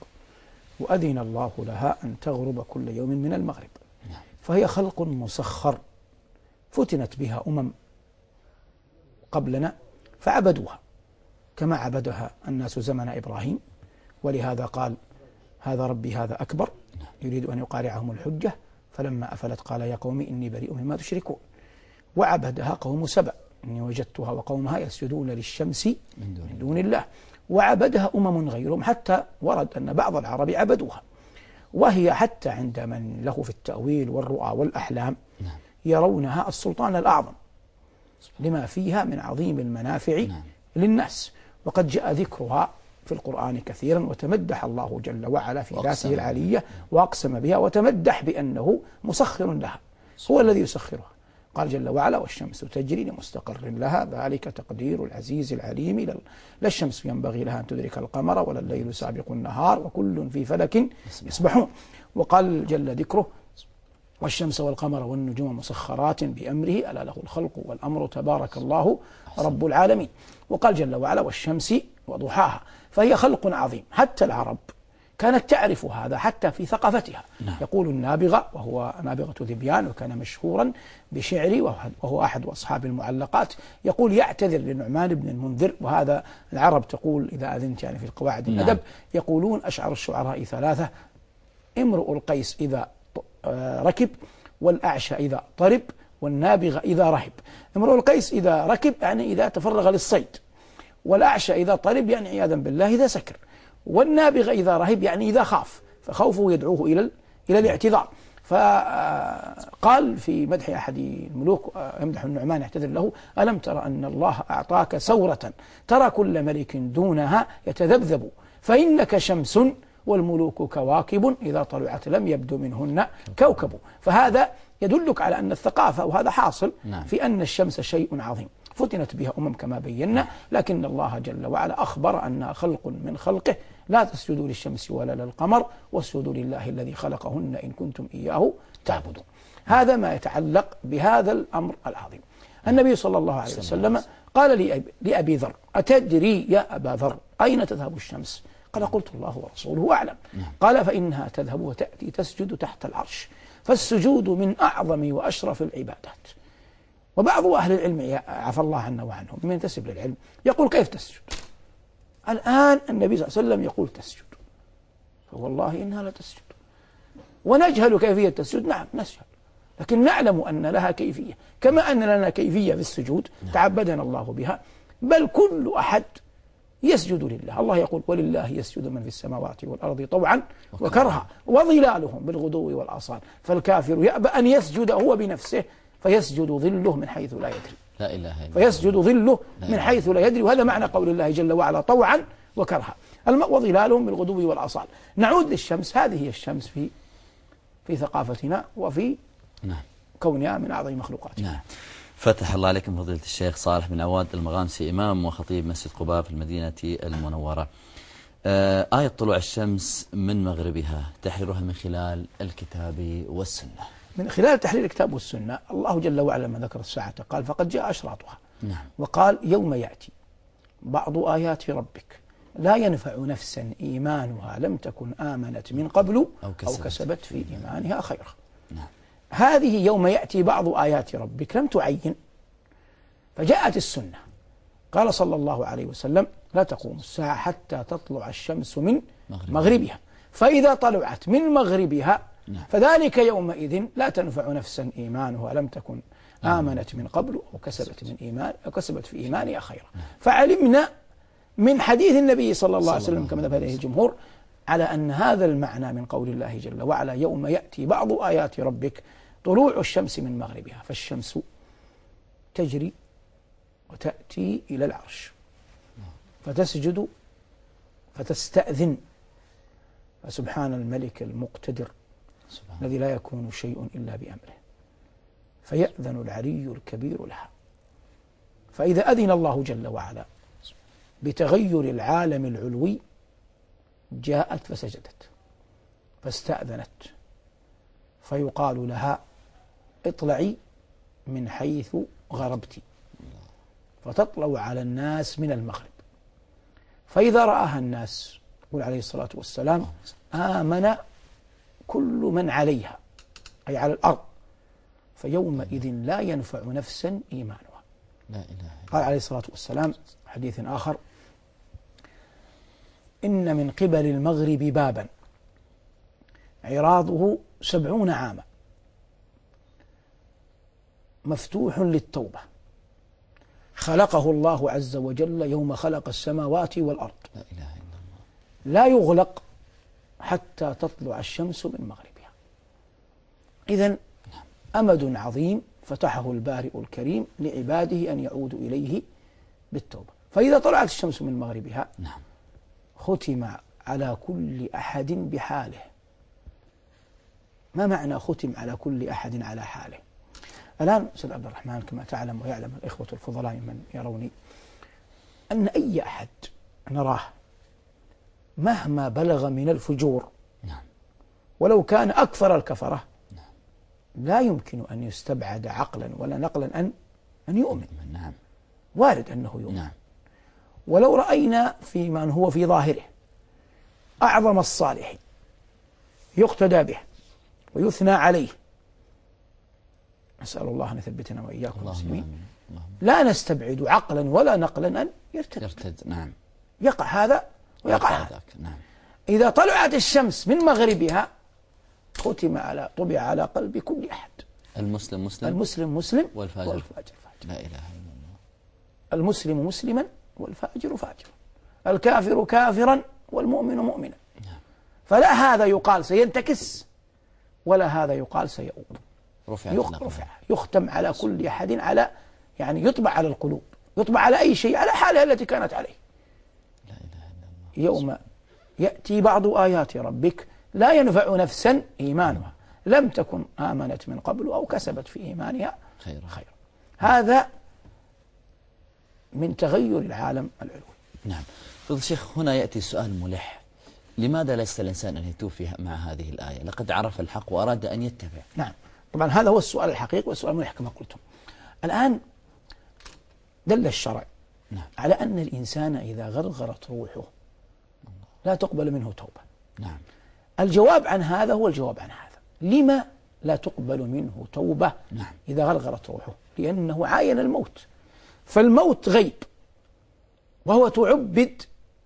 وأذن الله لها أن تغرب كل يوم من المغرب. نعم. فهي خلق مسخر. فتنت بها أمم قبلنا فعبدوها. كما عبدها الناس زمن إبراهيم. ولهذا قال هذا ربي هذا أكبر. يريد أن يقارعهم الحجة. فلما أفلت قال يا قوم إني بريء مما تشركون. وعبدها قوم سبأ. إني وجدتها وقومها يسجدون للشمس من دون الله. وعبدها أمم غيرهم حتى ورد أن بعض العرب عبدوها وهي حتى عند من له في التأويل والرؤى والأحلام نعم. يرونها السلطان الأعظم لما فيها من عظيم المنافع نعم. للناس وقد جاء ذكرها في القرآن كثيرا وتمدح الله جل وعلا في ذاته. العلية وأقسم بها وتمدح بأنه مسخر لها هو الذي يسخرها قال جل وعلا والشمس تجري لمستقر لها ذلك تقدير العزيز العليم لا الشمس ينبغي لها أن تدرك القمر ولا الليل سابق النهار وكل في فلك يسبحون. وقال جل ذكره والشمس والقمر والنجوم مسخرات بأمره ألا له الخلق والأمر تبارك الله رب العالمين. وقال جل وعلا والشمس وضحاها فهي خلق عظيم حتى العرب. كانت تعرف هذا حتى في ثقافتها نعم. يقول النابغة وهو نابغة ذبيان وكان مشهورا بشعري وهو- أحد أصحاب المعلقات يقول يعتذر لنعمان بن المنذر وهذا العرب تقول إذا أذنت يعني في القواعد نعم. الأدب يقولون أشعر الشعراء ثلاثة امرؤ القيس إذا آه، ركب والأعشى إذا طرب والنابغة إذا رهب امرؤ القيس إذا ركب يعني إذا تفرغ للصيد والأعشى إذا طرب يعني عياذا بالله إذا سكر والنابغة إذا رهب يعني إذا خاف فخوفه يدعوه إلى إلى الاعتذار. فقال في مدح أحد الملوك آه، يمدح النعمان يعتذر له ألم ترى أن الله أعطاك سورة ترى كل ملك دونها يتذبذب؟ فإنك شمس والملوك كواكب إذا طلعت لم يبدو منهن كوكب. فهذا يدلك على أن الثقافة وهذا حاصل نعم. في أن الشمس شيء عظيم. فتنت بها أمم كما بينا لكن الله جل وعلا أخبر أنها خلق من خلقه لا تسجدوا للشمس ولا للقمر واسجدوا لله الذي خلقهن إن كنتم إياه تعبدون. هذا ما يتعلق بهذا الأمر العظيم. النبي صلى الله عليه وسلم قال لأبي, لأبي ذر أتدري يا أبا ذر أين تذهب الشمس؟ قال قلت الله ورسوله أعلم. قال فإنها تذهب وتأتي تسجد تحت العرش. فالسجود من أعظم وأشرف العبادات. وبعض أهل العلم عفى الله عنا وعنهم من ينتسب للعلم يقول كيف تسجد؟ الآن النبي صلى الله عليه وسلم يقول تسجد. فوالله إنها لا تسجد. ونجهل كيفية التسجد. نعم نجهل لكن نعلم أن لها كيفية. كما أن لنا كيفية في السجود تعبدنا الله بها. بل كل أحد يسجد لله. الله يقول ولله يسجد من في السماوات والأرض طوعا وكرها وظلالهم بالغدو والآصال. فالكافر يأبى أن يسجد هو بنفسه فيسجد ظله من حيث لا يدري. لا إله إلا فيسجد ظله من. حيث لا يدري وهذا معنى قول الله جل وعلا طوعا وكرها. وظلالهم بالغدو والآصال. نعود للشمس. هذه هي الشمس في في ثقافتنا وفي نعم. كونها من أعظم مخلوقاتنا. نعم. فتح الله عليكم فضيلة الشيخ صالح بن عواد المغامسي إمام وخطيب مسجد قباء في المدينة المنورة. آه، آية طلوع الشمس من مغربها تحريرها من خلال الكتاب والسنة. من خلال تحرير الكتاب والسنة الله جل وعلا ما ذكر الساعة قال فقد جاء أشراطها. نعم. وقال يوم يأتي بعض آيات ربك. لا ينفع نفسا إيمانها لم تكن آمنت من قبل أو أو كسبت. كسبت في إيمانها خيرا. نعم. هذه يوم يأتي بعض آيات ربك. لم تعين فجاءت السنة. قال صلى الله عليه وسلم لا تقوم الساعة حتى تطلع الشمس من مغربها. فإذا طلعت من مغربها نعم. فذلك يومئذ لا تنفع نفسا إيمانها. لم تكن آمنت من قبل أو كسبت من إيمان أو كسبت في إيمانها خيرا. فعلمنا من حديث النبي صلى الله عليه وسلم كما ذهب إليه الجمهور على أن هذا المعنى من قول الله جل وعلا يوم يأتي بعض آيات ربك طلوع الشمس من مغربها فالشمس تجري وتأتي إلى العرش. فتسجد فتستأذن. فسبحان الملك المقتدر. سبحان الذي لا يكون شيء إلا بأمره. فيأذن العلي الكبير لها. فإذا أذن الله جل وعلا بتغير العالم العلوي جاءت فسجدت فاستأذنت. فيقال لها اطلعي من حيث غربت. فتطلع على الناس من المغرب. فإذا رآها الناس يقول عليه الصلاة والسلام آمن كل من عليها أي على الأرض. فيومئذ لا ينفع نفسا إيمانها. لا إله قال عليه الصلاة والسلام حديث آخر. إن من قبل المغرب بابا. عراضه سبعون عاما. مفتوح للتوبة. خلقه الله عز وجل يوم خلق السماوات والأرض. لا إله إلا الله. لا يغلق حتى تطلع الشمس من مغربها. إذا أمد عظيم فتحه البارئ الكريم لعباده أن يعودوا إليه بالتوبة. فإذا طلعت الشمس من مغربها نعم. ختم على كل أحد بحاله. ما معنى ختم على كل أحد على حاله؟ الآن أستاذ عبد الرحمن كما تعلم ويعلم الإخوة الفضلاء من يروني أن أي أحد نراه مهما بلغ من الفجور. نعم. ولو كان أكثر الكفرة. لا يمكن أن يستبعد عقلا ولا نقلا أن أن يؤمن. نعم. وارد أنه يؤمن. نعم. ولو رأينا في من هو في ظاهره أعظم الصالحين يقتدى به ويثنى عليه. نسأل الله أن يثبتنا وإياكم اللهم مسلمين. آمين. اللهم لا نستبعد عقلا ولا نقلا أن يرتد. يرتد نعم. يقع هذا ويقع. هذا نعم. إذا طلعت الشمس من مغربها ختم على طبع على قلب كل أحد. المسلم مسلم؟ المسلم مسلم والفاجر. والفاجر فاجر. لا إله إلا الله. المسلم مسلما والفاجر فاجرا الكافر كافرا والمؤمن مؤمنا. فلا هذا يقال سينتكس ولا هذا يقال سيؤوب رفع. رفع. يختم على كل أحد على يعني يطبع على القلوب. يطبع على أي شيء على حالها التي كانت عليه لا إله إلا الله يوم يأتي بعض آيات ربك لا ينفع نفسا إيمانها. لم تكن آمنت من قبل أو كسبت في إيمانها. خيرا خيرا هذا من تغير العالم العلوي. نعم. فضل الشيخ هنا يأتي السؤال ملح. لماذا ليس الإنسان أن يتوفي مع هذه الآية؟ لقد عرف الحق وأراد أن يتبع. نعم. طبعا هذا هو السؤال الحقيقي والسؤال الملح كما قلتم. الآن دل الشرع نعم. على أن الإنسان إذا غرغرت روحه لا تقبل منه توبة. نعم. الجواب عن هذا هو الجواب عن هذا. لما لا تقبل منه توبة؟ نعم. إذا غرغرت روحه لأنه عاين الموت. فالموت غيب وهو تعبد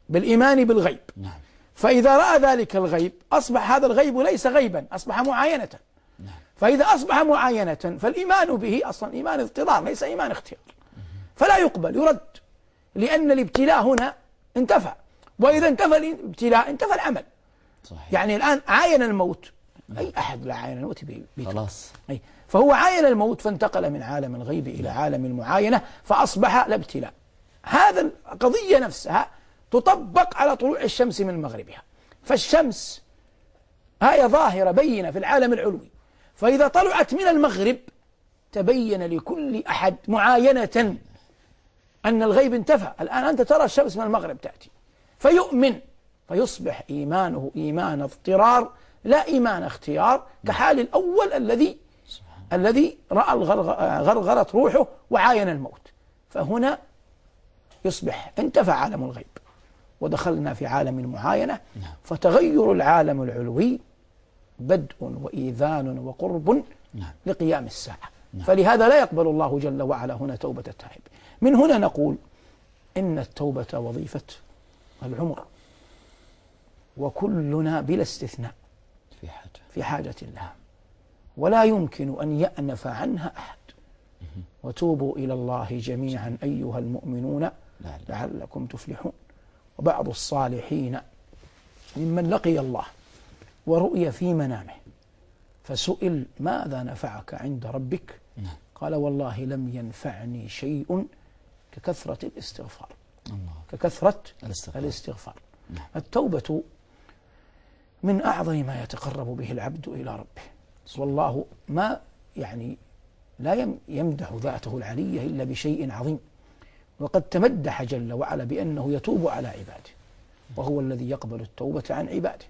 بالإيمان بالغيب. نعم. فإذا رأى ذلك الغيب أصبح هذا الغيب ليس غيبا أصبح معاينة. نعم. فإذا أصبح معاينة فالإيمان به أصلا إيمان اضطرار ليس إيمان اختيار. فلا يقبل يرد لأن الابتلاء هنا انتفى. وإذا انتفى الابتلاء انتفى العمل. صحيح. يعني الآن عاين الموت. أي أحد لا عاين الموت بيتوب. خلاص. أي. فهو عاين الموت فانتقل من عالم الغيب إلى عالم المعاينة فأصبح لا ابتلاء. هذا القضية نفسها تطبق على طلوع الشمس من مغربها. فالشمس آية ظاهرة بينة في العالم العلوي. فإذا طلعت من المغرب تبين لكل أحد معاينة أن الغيب انتفى. الآن أنت ترى الشمس من المغرب تأتي. فيؤمن فيصبح إيمانه إيمان اضطرار لا إيمان اختيار كحال الأول الذي الذي رأى غرغرت روحه وعاين الموت فهنا يصبح انتفى عالم الغيب ودخلنا في عالم المعاينة نعم. فتغير العالم العلوي بدء وإيذان وقرب نعم. لقيام الساعة نعم. فلهذا لا يقبل الله جل وعلا هنا توبة التائب من هنا نقول إن التوبة وظيفة العمر. وكلنا بلا استثناء في حاجة. في حاجة لها. ولا يمكن أن يأنف عنها أحد. وتوبوا إلى الله جميعا أيها المؤمنون لعلكم تفلحون. وبعض الصالحين ممن لقي الله ورؤي في منامه فسئل ماذا نفعك عند ربك؟ نعم. قال والله لم ينفعني شيء ككثرة الاستغفار. الله. ككثرة الاستغفار, الاستغفار. نعم. التوبة من أعظم ما يتقرب به العبد إلى ربه. والله ما يعني لا يمدح ذاته العلية إلا بشيء عظيم. وقد تمدح جل وعلا بأنه يتوب على عباده وهو الذي يقبل التوبة عن عباده.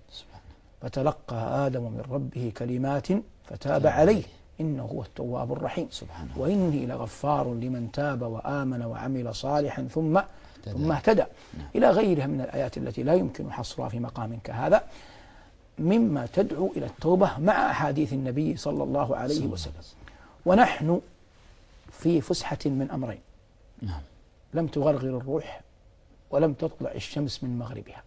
فتلقى آدم من ربه كلمات فتاب عليه. إنه هو التواب الرحيم. سبحانه وإني لغفار لمن تاب وآمن وعمل صالحا ثم ثم اهتدى نعم. إلى غيرها من الآيات التي لا يمكن حصرها في مقام كهذا مما تدعو إلى التوبة مع أحاديث النبي صلى الله عليه وسلم ونحن في فسحة من أمرين نعم. لم تغرغر الروح ولم تطلع الشمس من مغربها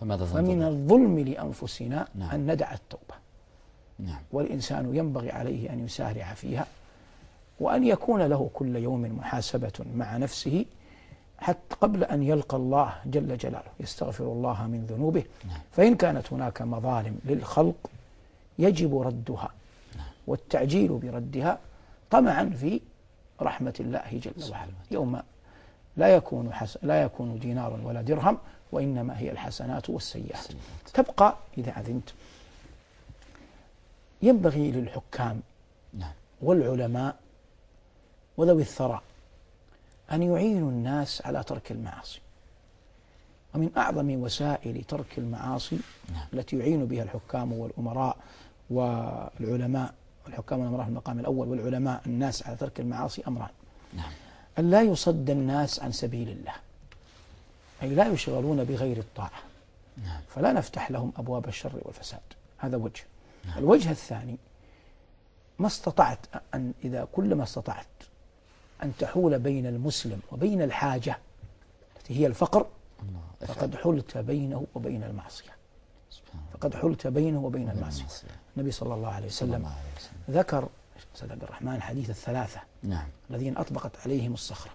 فماذا فمن الظلم لأنفسنا نعم. أن ندع التوبة نعم. والإنسان ينبغي عليه أن يسارع فيها وأن يكون له كل يوم محاسبة مع نفسه حتى قبل أن يلقى الله جل جلاله يستغفر الله من ذنوبه. فإن كانت هناك مظالم للخلق يجب ردها. والتعجيل بردها طمعا في رحمة الله جل وعلا يوم لا يكون حس لا يكون دينار ولا درهم وإنما هي الحسنات والسيئات تبقى إذا أذنت ينبغي للحكام نعم. والعلماء وذوي الثراء أن يعينوا الناس على ترك المعاصي ومن أعظم وسائل ترك المعاصي نعم. التي يعين بها الحكام والأمراء والعلماء الحكام والأمراء في المقام الأول والعلماء الناس على ترك المعاصي أمران نعم. أن لا يصد الناس عن سبيل الله أي لا يشغلون بغير الطاعة نعم. فلا نفتح لهم أبواب الشر والفساد هذا وجه نعم. الوجه الثاني ما استطعت أن إذا كل ما استطعت أن تحول بين المسلم وبين الحاجة التي هي الفقر فقد حلت بينه وبين المعصية. فقد حلت بينه وبين المعصية. النبي صلى الله عليه وسلم ذكر أستاذ عبد الرحمن حديث الثلاثة نعم. الذين أطبقت عليهم الصخرة.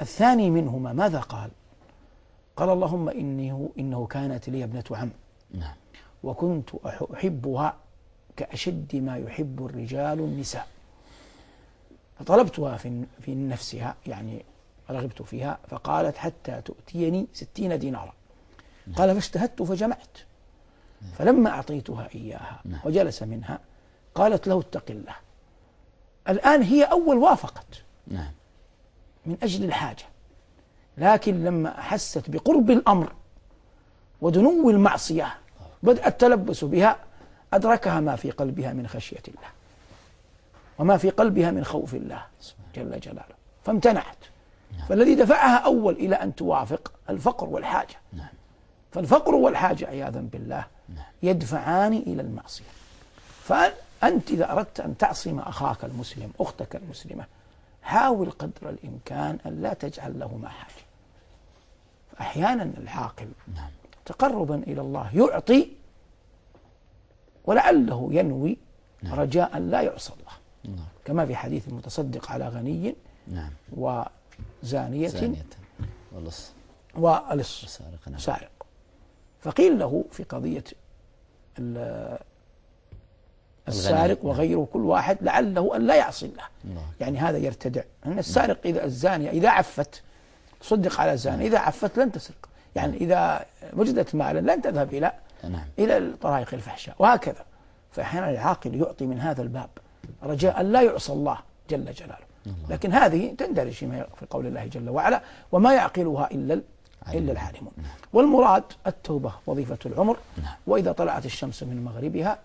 الثاني منهما ماذا قال؟ قال اللهم إنه, إنه كانت لي ابنة عم. نعم. وكنت أحبها كأشد ما يحب الرجال النساء. فطلبتها في, في نفسها يعني رغبت فيها فقالت حتى تؤتيني ستين دينارا. قال فاجتهدت فجمعت. فلما أعطيتها إياها نعم. وجلس منها قالت له اتق الله الآن هي أول وافقت نعم من أجل الحاجة لكن لما أحست بقرب الأمر ودنو المعصية بدأ التلبس بها أدركها ما في قلبها من خشية الله وما في قلبها من خوف الله جل جلاله فامتنعت. فالذي دفعها أول إلى أن توافق الفقر والحاجة. فالفقر والحاجة عياذا بالله. يدفعان إلى المعصية فأنت إذا أردت أن تعصم أخاك المسلم أختك المسلمة حاول قدر الإمكان أن لا تجعل له ما حاجة فأحيانا العاقل. تقربا إلى الله يعطي ولعله ينوي نعم. رجاء لا يعصى الله نعم. كما في حديث المتصدق على غني نعم. وزانية. زانية. ولص ولص سارق, نعم. سارق. فقيل له في قضية السارق وغيره كل واحد لعله أن لا يعصي الله. نعم. يعني هذا يرتدع. أن السارق إذا الزانية إذا عفت تصدق على الزانية إذا عفت لن تسرق. يعني إذا وجدت مالا لن تذهب إلى نعم. إلى طرائق الفحشاء. وهكذا. فأحيانا العاقل يعطي من هذا الباب. رجاء لا يعصى الله جل جلاله. لكن هذه تندرج في قول الله جل وعلا وما يعقلها إلا إلا العالمون. والمراد التوبة وظيفة العمر. وإذا طلعت الشمس من مغربها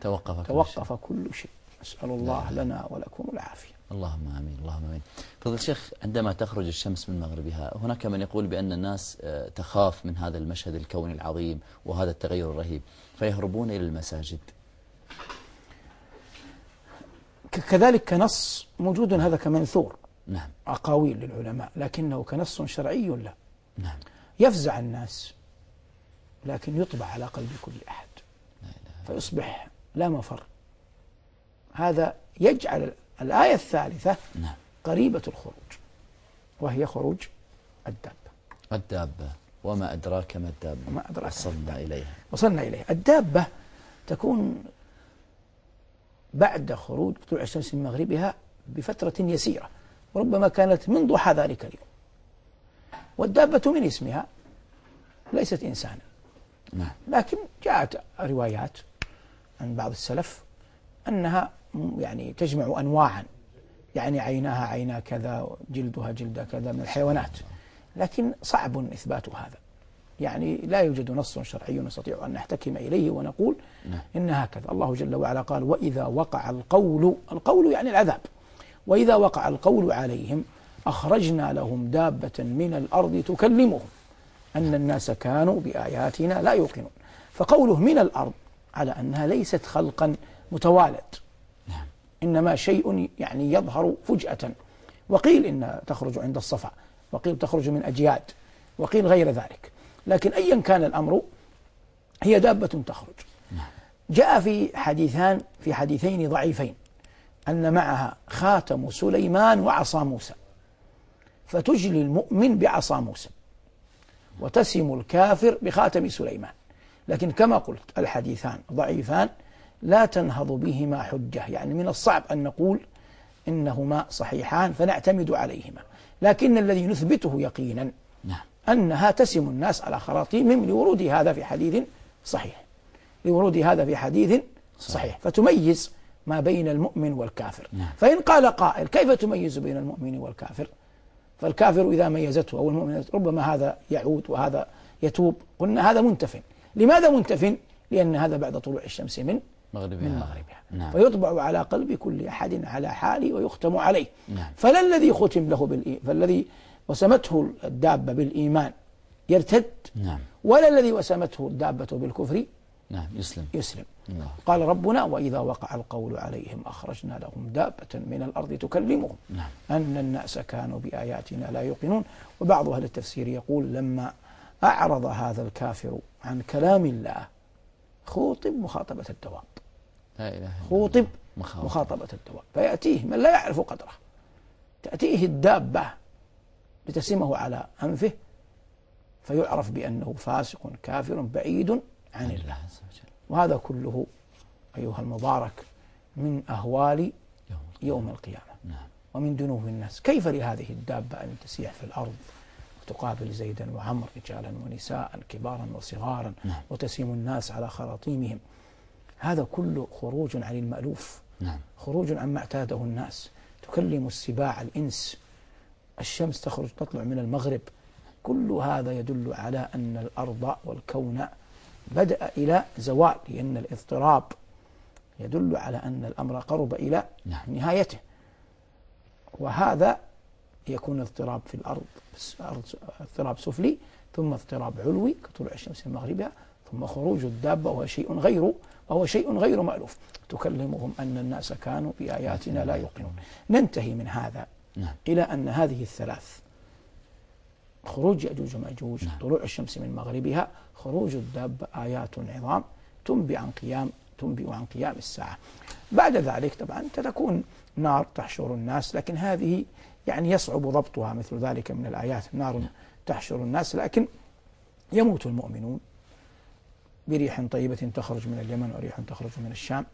توقف كل توقف شيء. كل شيء. نسأل الله لنا ولكم العافية. اللهم آمين اللهم آمين. فضل الشيخ عندما تخرج الشمس من مغربها هناك من يقول بأن الناس آه، تخاف من هذا المشهد الكوني العظيم وهذا التغير الرهيب فيهربون إلى المساجد. كذلك كنص موجود هذا كمنثور نعم. أقاويل للعلماء لكنه كنص شرعي لا نعم. يفزع الناس لكن يطبع على قلب كل أحد. فيصبح لا مفر. هذا يجعل الآية الثالثة نعم. قريبة الخروج وهي خروج الدابة. الدابة. وما أدراك ما الدابة. وما أدراك وصلنا إليها. وصلنا إليه الدابة تكون بعد خروج طلوع الشمس من مغربها بفترة يسيرة وربما كانت من ضحى ذلك اليوم. والدابة من اسمها ليست إنسانا. نعم. لكن جاءت روايات عن بعض السلف أنها يعني تجمع أنواعا. يعني عيناها عينا كذا جلدها جلد كذا من الحيوانات. لكن صعب إثبات هذا. يعني لا يوجد نص شرعي نستطيع أن نحتكم إليه ونقول. إن هكذا. الله جل وعلا قال وإذا وقع القول القول يعني العذاب. وإذا وقع القول عليهم أخرجنا لهم دابة من الأرض تكلمهم أن الناس كانوا بآياتنا لا يوقنون. فقوله من الأرض على أنها ليست خلقا متوالد. نعم. إنما شيء يعني يظهر فجأة. وقيل إن تخرج عند الصفا وقيل تخرج من أجياد وقيل غير ذلك. لكن أيا كان الأمر هي دابة تخرج. جاء في حديثان في حديثين ضعيفين أن معها خاتم سليمان وعصا موسى. فتجلي المؤمن بعصا موسى وتسم الكافر بخاتم سليمان. لكن كما قلت الحديثان ضعيفان لا تنهض بهما حجة. يعني من الصعب أن نقول إنهما صحيحان فنعتمد عليهما. لكن الذي نثبته يقينا نعم. أنها تسم الناس على خراطيمهم لورود هذا في حديث صحيح. لورود هذا في حديث صحيح. فتميز ما بين المؤمن والكافر. نعم. فإن قال قائل كيف تميز بين المؤمن والكافر؟ فالكافر إذا ميزته أو المؤمن ربما هذا يعود وهذا يتوب. قلنا هذا منتف لماذا منتف؟ لأن هذا بعد طلوع الشمس من مغربها. من مغربها. نعم. فيطبع على قلب كل أحد على حاله ويختم عليه. نعم. فلا الذي ختم له بالإيمان فالذي وسمته الدابة بالإيمان يرتد. نعم. ولا الذي وسمته الدابة بالكفر نعم يسلم. يسلم. الله. قال ربنا وإذا وقع القول عليهم أخرجنا لهم دابة من الأرض تكلمهم. نعم. أن الناس كانوا بآياتنا لا يوقنون. وبعض أهل التفسير يقول لما أعرض هذا الكافر عن كلام الله خوطب مخاطبة الدواب. لا إله إلا خوطب الله. مخاطب مخاطبة. الدواب. فيأتيه من لا يعرف قدره. تأتيه الدابة لتسمه على أنفه فيعرف بأنه فاسق كافر بعيد عن الله. وهذا كله أيها المبارك من أهوال يوم القيامة. نعم. ومن دنو الناس. كيف لهذه الدابة أن تسيح في الأرض وتقابل زيدا وعمر رجالا ونساء كبارا وصغارا نعم. وتسيم الناس على خراطيمهم. هذا كله خروج عن المألوف. نعم. خروج عما اعتاده الناس. تكلم السباع الإنس. الشمس تخرج تطلع من المغرب. كل هذا يدل على أن الأرض والكون بدأ إلى زوال لأن الاضطراب يدل على أن الأمر قرب إلى نعم. نهايته. وهذا يكون اضطراب في الأرض اضطراب سفلي ثم اضطراب علوي كطلوع الشمس من مغربها ثم خروج الدابة وهو شيء غير وهو شيء غير مألوف. تكلمهم أن الناس كانوا بآياتنا لا يوقنون. ننتهي من هذا نعم. إلى أن هذه الثلاث خروج يأجوج ومأجوج نعم. طلوع الشمس من مغربها خروج الدابة آيات عظام تنبئ عن قيام تنبئ عن قيام الساعة. بعد ذلك طبعا تكون نار تحشر الناس لكن هذه يعني يصعب ضبطها مثل ذلك من الآيات نار تحشر الناس لكن يموت المؤمنون بريح طيبة تخرج من اليمن وريح تخرج من الشام.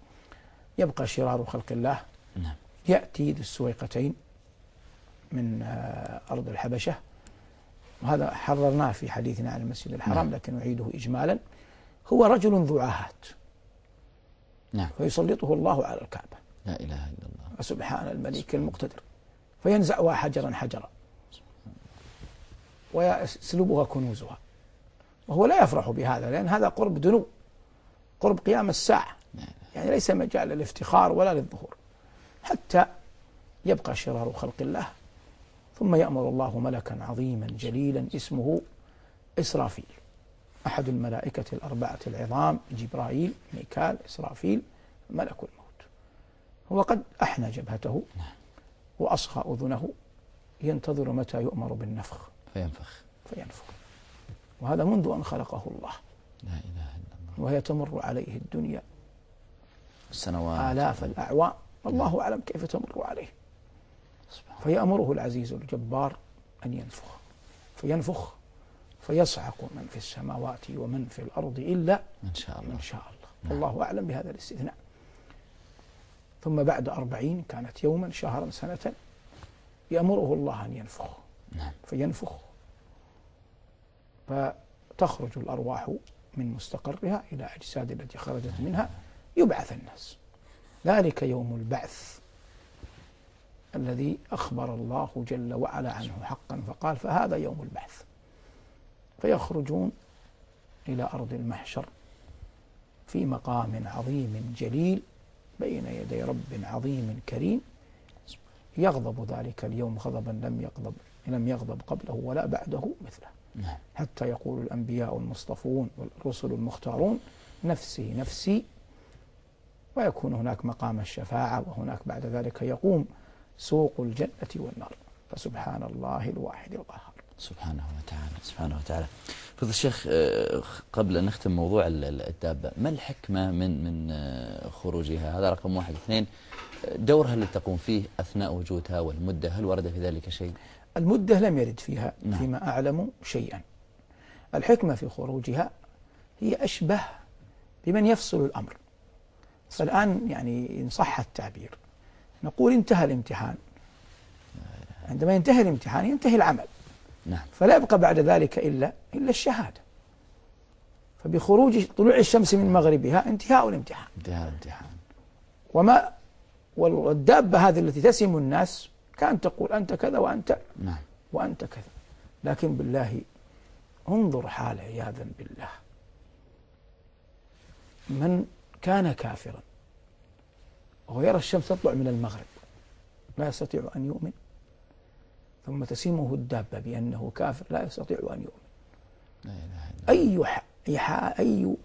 يبقى شرار خلق الله. نعم. يأتي ذو السويقتين من آه، أرض الحبشة. وهذا حررناه في حديثنا عن المسجد الحرام نعم. لكن نعيده إجمالا. هو رجل ذو عاهات نعم. فيسلطه الله على الكعبة. لا إله إلا الله. سبحان الملك المقتدر. فينزعها حجرا حجرا. ويسلبها كنوزها. وهو لا يفرح بهذا لأن هذا قرب دنو. قرب قيام الساعة. يعني ليس مجال للافتخار ولا للظهور. حتى يبقى شرار خلق الله. ثم يأمر الله ملكا عظيما جليلا اسمه إسرافيل. أحد الملائكة الأربعة العظام جبرائيل ميكال إسرافيل ملك الموت. هو قد أحنى جبهته وأصغى أذنه. ينتظر متى يؤمر بالنفخ. فينفخ. فينفخ. وهذا منذ أن خلقه الله. لا إله إلا الله. وهي تمر عليه الدنيا. السنوات. آلاف الأعوام. الله أعلم كيف تمر عليه. فيأمره العزيز الجبار أن ينفخ. فينفخ فيصعق من في السماوات ومن في الأرض إلا إن شاء الله. إن شاء الله. الله أعلم بهذا الاستثناء. ثم بعد أربعين كانت يوما شهرا سنة يأمره الله أن ينفخ. نعم. فينفخ. فتخرج الأرواح من مستقرها إلى أجساد التي خرجت منها يبعث الناس. ذلك يوم البعث. الذي أخبر الله جل وعلا عنه حقا فقال فهذا يوم البعث. فيخرجون إلى أرض المحشر في مقام عظيم جليل بين يدي رب عظيم كريم. يغضب ذلك اليوم غضبا لم يغضب لم يغضب قبله ولا بعده مثله. نعم. حتى يقول الأنبياء المصطفون والرسل المختارون نفسي نفسي. ويكون هناك مقام الشفاعة وهناك بعد ذلك يقوم سوق الجنة والنار. فسبحان الله الواحد القهار. سبحانه وتعالى سبحانه وتعالى. فضل الشيخ آه، قبل أن نختم موضوع ال- ال- الدابة ما الحكمة من من آه، خروجها؟ هذا رقم واحد. اثنين دورها اللي تقوم فيه أثناء وجودها والمدة؟ هل ورد في ذلك شيء؟ المدة لم يرد فيها نعم. فيما أعلم شيئا. الحكمة في خروجها هي أشبه بمن يفصل الأمر. فالآن يعني إن صح التعبير. نقول انتهى الامتحان. عندما ينتهي الامتحان ينتهي العمل. نعم. فلا يبقى بعد ذلك إلا إلا الشهادة. فبخروج طلوع الشمس من مغربها انتهاء الامتحان. انتهى الامتحان. وما والدابة هذه التي تسم الناس كانت تقول أنت كذا وأنت نعم. وأنت كذا. لكن بالله انظر حال عياذا بالله. من كان كافرا وهو يرى الشمس تطلع من المغرب. لا يستطيع أن يؤمن. ثم تسمه الدابة بأنه كافر. لا يستطيع أن يؤمن. لا أي ح... أي,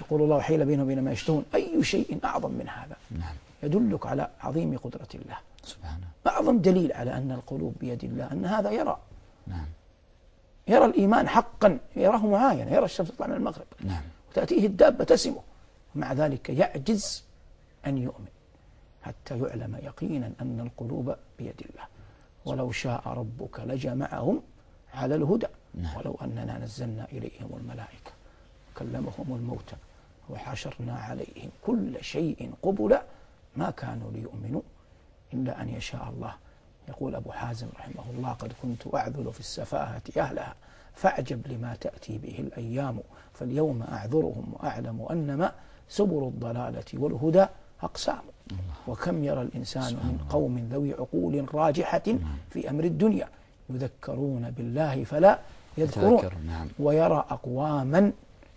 يقول الله حيل بينهم وبين ما يشتهون. أي شيء أعظم من هذا. نعم. يدلك على عظيم قدرة الله. سبحانه. أعظم دليل على أن القلوب بيد الله أن هذا يرى. نعم. يرى الإيمان حقا. يراه معاينة يرى الشمس تطلع من المغرب. نعم. وتأتيه الدابة تسمه. ومع ذلك يعجز أن يؤمن حتى يعلم يقينا أن القلوب بيد الله. ولو شاء ربك لجمعهم على الهدى. نعم. ولو أننا نزلنا إليهم الملائكة كلمهم الموتى وحشرنا عليهم كل شيء قبلا ما كانوا ليؤمنوا إلا أن يشاء الله. يقول أبو حازم رحمه الله قد كنت أعذل في السفاهة أهلها فأعجب لما تأتي به الأيام فاليوم أعذرهم وأعلم أنما سبل الضلالة والهدى أقسام وكم يرى الإنسان من قوم ذوي عقول راجحة في أمر الدنيا يذكرون بالله فلا يذكرون. نعم. ويرى أقواما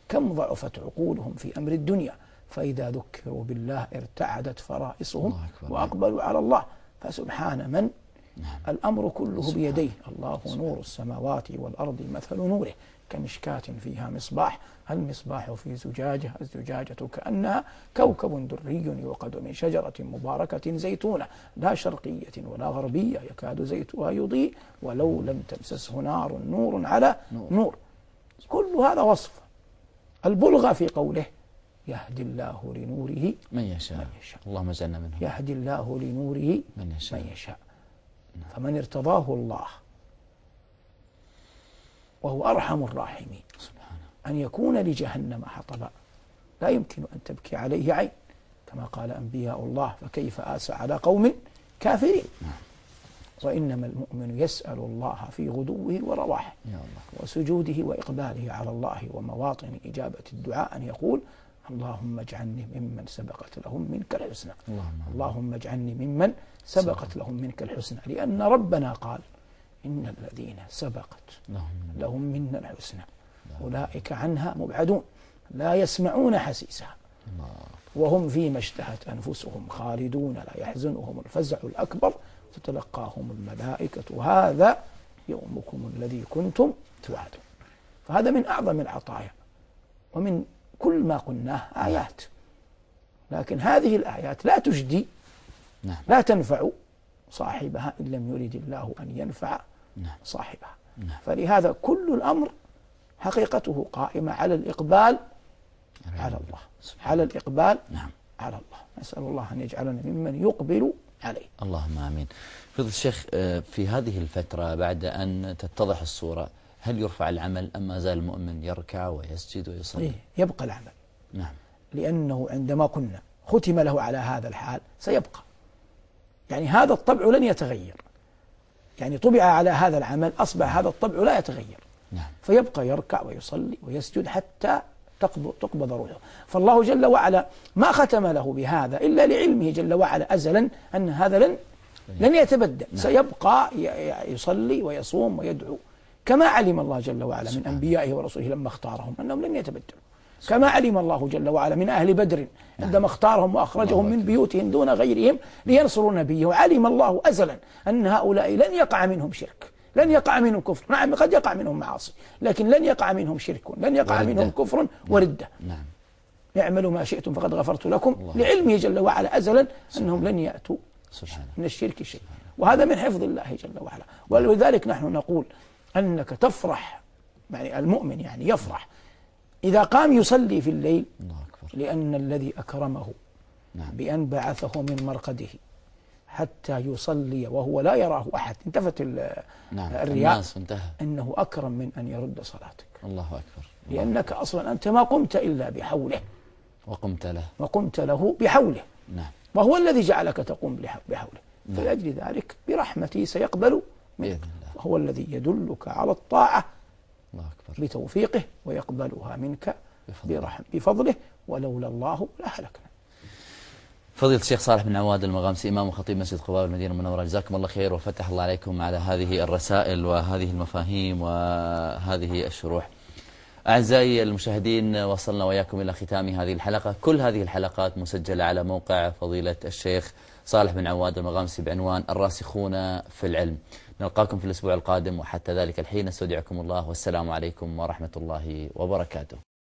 كم ضعفت عقولهم في أمر الدنيا. فإذا ذكروا بالله ارتعدت فرائصهم. وأقبلوا على الله. فسبحان من؟ نعم. الأمر كله بيديه. الله. نور السماوات والأرض مثل نوره كمشكاة فيها مصباح. المصباح في زجاجة الزجاجة كأنها كوكب دري يوقد من شجرة مباركة زيتونة لا شرقية ولا غربية يكاد زيتها يضيء ولو لم تمسسه نار نور على نور. نور. كل هذا وصف. البلغة في قوله يهدي الله لنوره من يشاء. من يشاء. اللهم اجعلنا منهم. يهدي الله لنوره من يشاء. من يشاء. فمن ارتضاه الله وهو أرحم الراحمين. أن يكون لجهنم حطبا. لا يمكن أن تبكي عليه عين كما قال أنبياء الله فكيف آسى على قوم كافرين؟ وإنما المؤمن يسأل الله في غدوه ورواحه وسجوده وإقباله على الله ومواطن إجابة الدعاء أن يقول اللهم اجعلني ممن سبقت لهم منك الحسنى. اللهم اللهم اجعلني ممن سبقت لهم منك الحسنى. لأن ربنا قال إن الذين سبقت لهم لهم منا الحسنى. أولئك عنها مبعدون لا يسمعون حسيسها. وهم فيما اشتهت أنفسهم خالدون لا يحزنهم الفزع الأكبر. تتلقاهم الملائكة هذا يومكم الذي كنتم توعدون. فهذا من أعظم العطايا. ومن كل ما قلناه آيات. لكن هذه الآيات لا تجدي نعم. لا تنفع صاحبها إن لم يرد الله أن ينفع نعم. صاحبها. نعم. فلهذا كل الأمر حقيقته قائمة على الإقبال على الله. على الإقبال نعم. على الله. نسأل الله أن يجعلنا ممن يقبل عليه. اللهم آمين. فضل الشيخ آه، في هذه الفترة بعد أن تتضح الصورة هل يرفع العمل أم ما زال المؤمن يركع ويسجد ويصلي؟ إيه يبقى العمل. نعم. لأنه عندما قلنا ختم له على هذا الحال سيبقى. يعني هذا الطبع لن يتغير. يعني طبع على هذا العمل أصبح هذا الطبع لا يتغير. نعم. فيبقى يركع ويصلي ويسجد حتى تقبض, تقبض روحه. فالله جل وعلا ما ختم له بهذا إلا لعلمه جل وعلا أزلا أن هذا لن لن يتبدل. نعم. سيبقى يصلي ويصوم ويدعو. كما علم الله جل وعلا من أنبيائه ورسله لما اختارهم أنهم لن يتبدلوا. كما علم الله جل وعلا من أهل بدر عندما اختارهم وأخرجهم من بيوتهم دون غيرهم لينصروا نبيه. وعلم الله أزلا أن هؤلاء لن يقع منهم شرك. لن يقع منهم كفر. نعم قد يقع منهم معاصي لكن لن يقع منهم شرك لن يقع وردة. منهم كفر وردة. نعم. اعملوا ما شئتم فقد غفرت لكم الله. لعلمه جل وعلا أزلا أنهم لن يأتوا سبحانه من الشرك شيء وهذا من حفظ الله جل وعلا. ولذلك نحن نقول أنك تفرح يعني المؤمن يعني يفرح إذا قام يصلي في الليل الله أكبر. لأن الذي أكرمه نعم. بأن بعثه من مرقده. حتى يصلي وهو لا يراه أحد. انتفت نعم الرياء. انتهى. أنه أكرم من أن يرد صلاتك. الله أكبر. لأنك أصلا أنت ما قمت إلا بحوله. وقمت له. وقمت له بحوله. نعم. وهو الذي جعلك تقوم بح- بحوله. فلأجل ذلك برحمته سيقبل منك. الله. وهو الذي يدلك على الطاعة الله أكبر. بتوفيقه ويقبلها منك بفضله. بفضله. ولولا الله لهلكنا. فضيلة الشيخ صالح بن عواد المغامسي إمام وخطيب مسجد قباء المدينة المنورة جزاكم الله خير وفتح الله عليكم على هذه الرسائل وهذه المفاهيم وهذه الشروح. أعزائي المشاهدين وصلنا وإياكم إلى ختام هذه الحلقة. كل هذه الحلقات مسجلة على موقع فضيلة الشيخ صالح بن عواد المغامسي بعنوان الراسخون في العلم. نلقاكم في الأسبوع القادم وحتى ذلك الحين أستودعكم الله والسلام عليكم ورحمة الله وبركاته.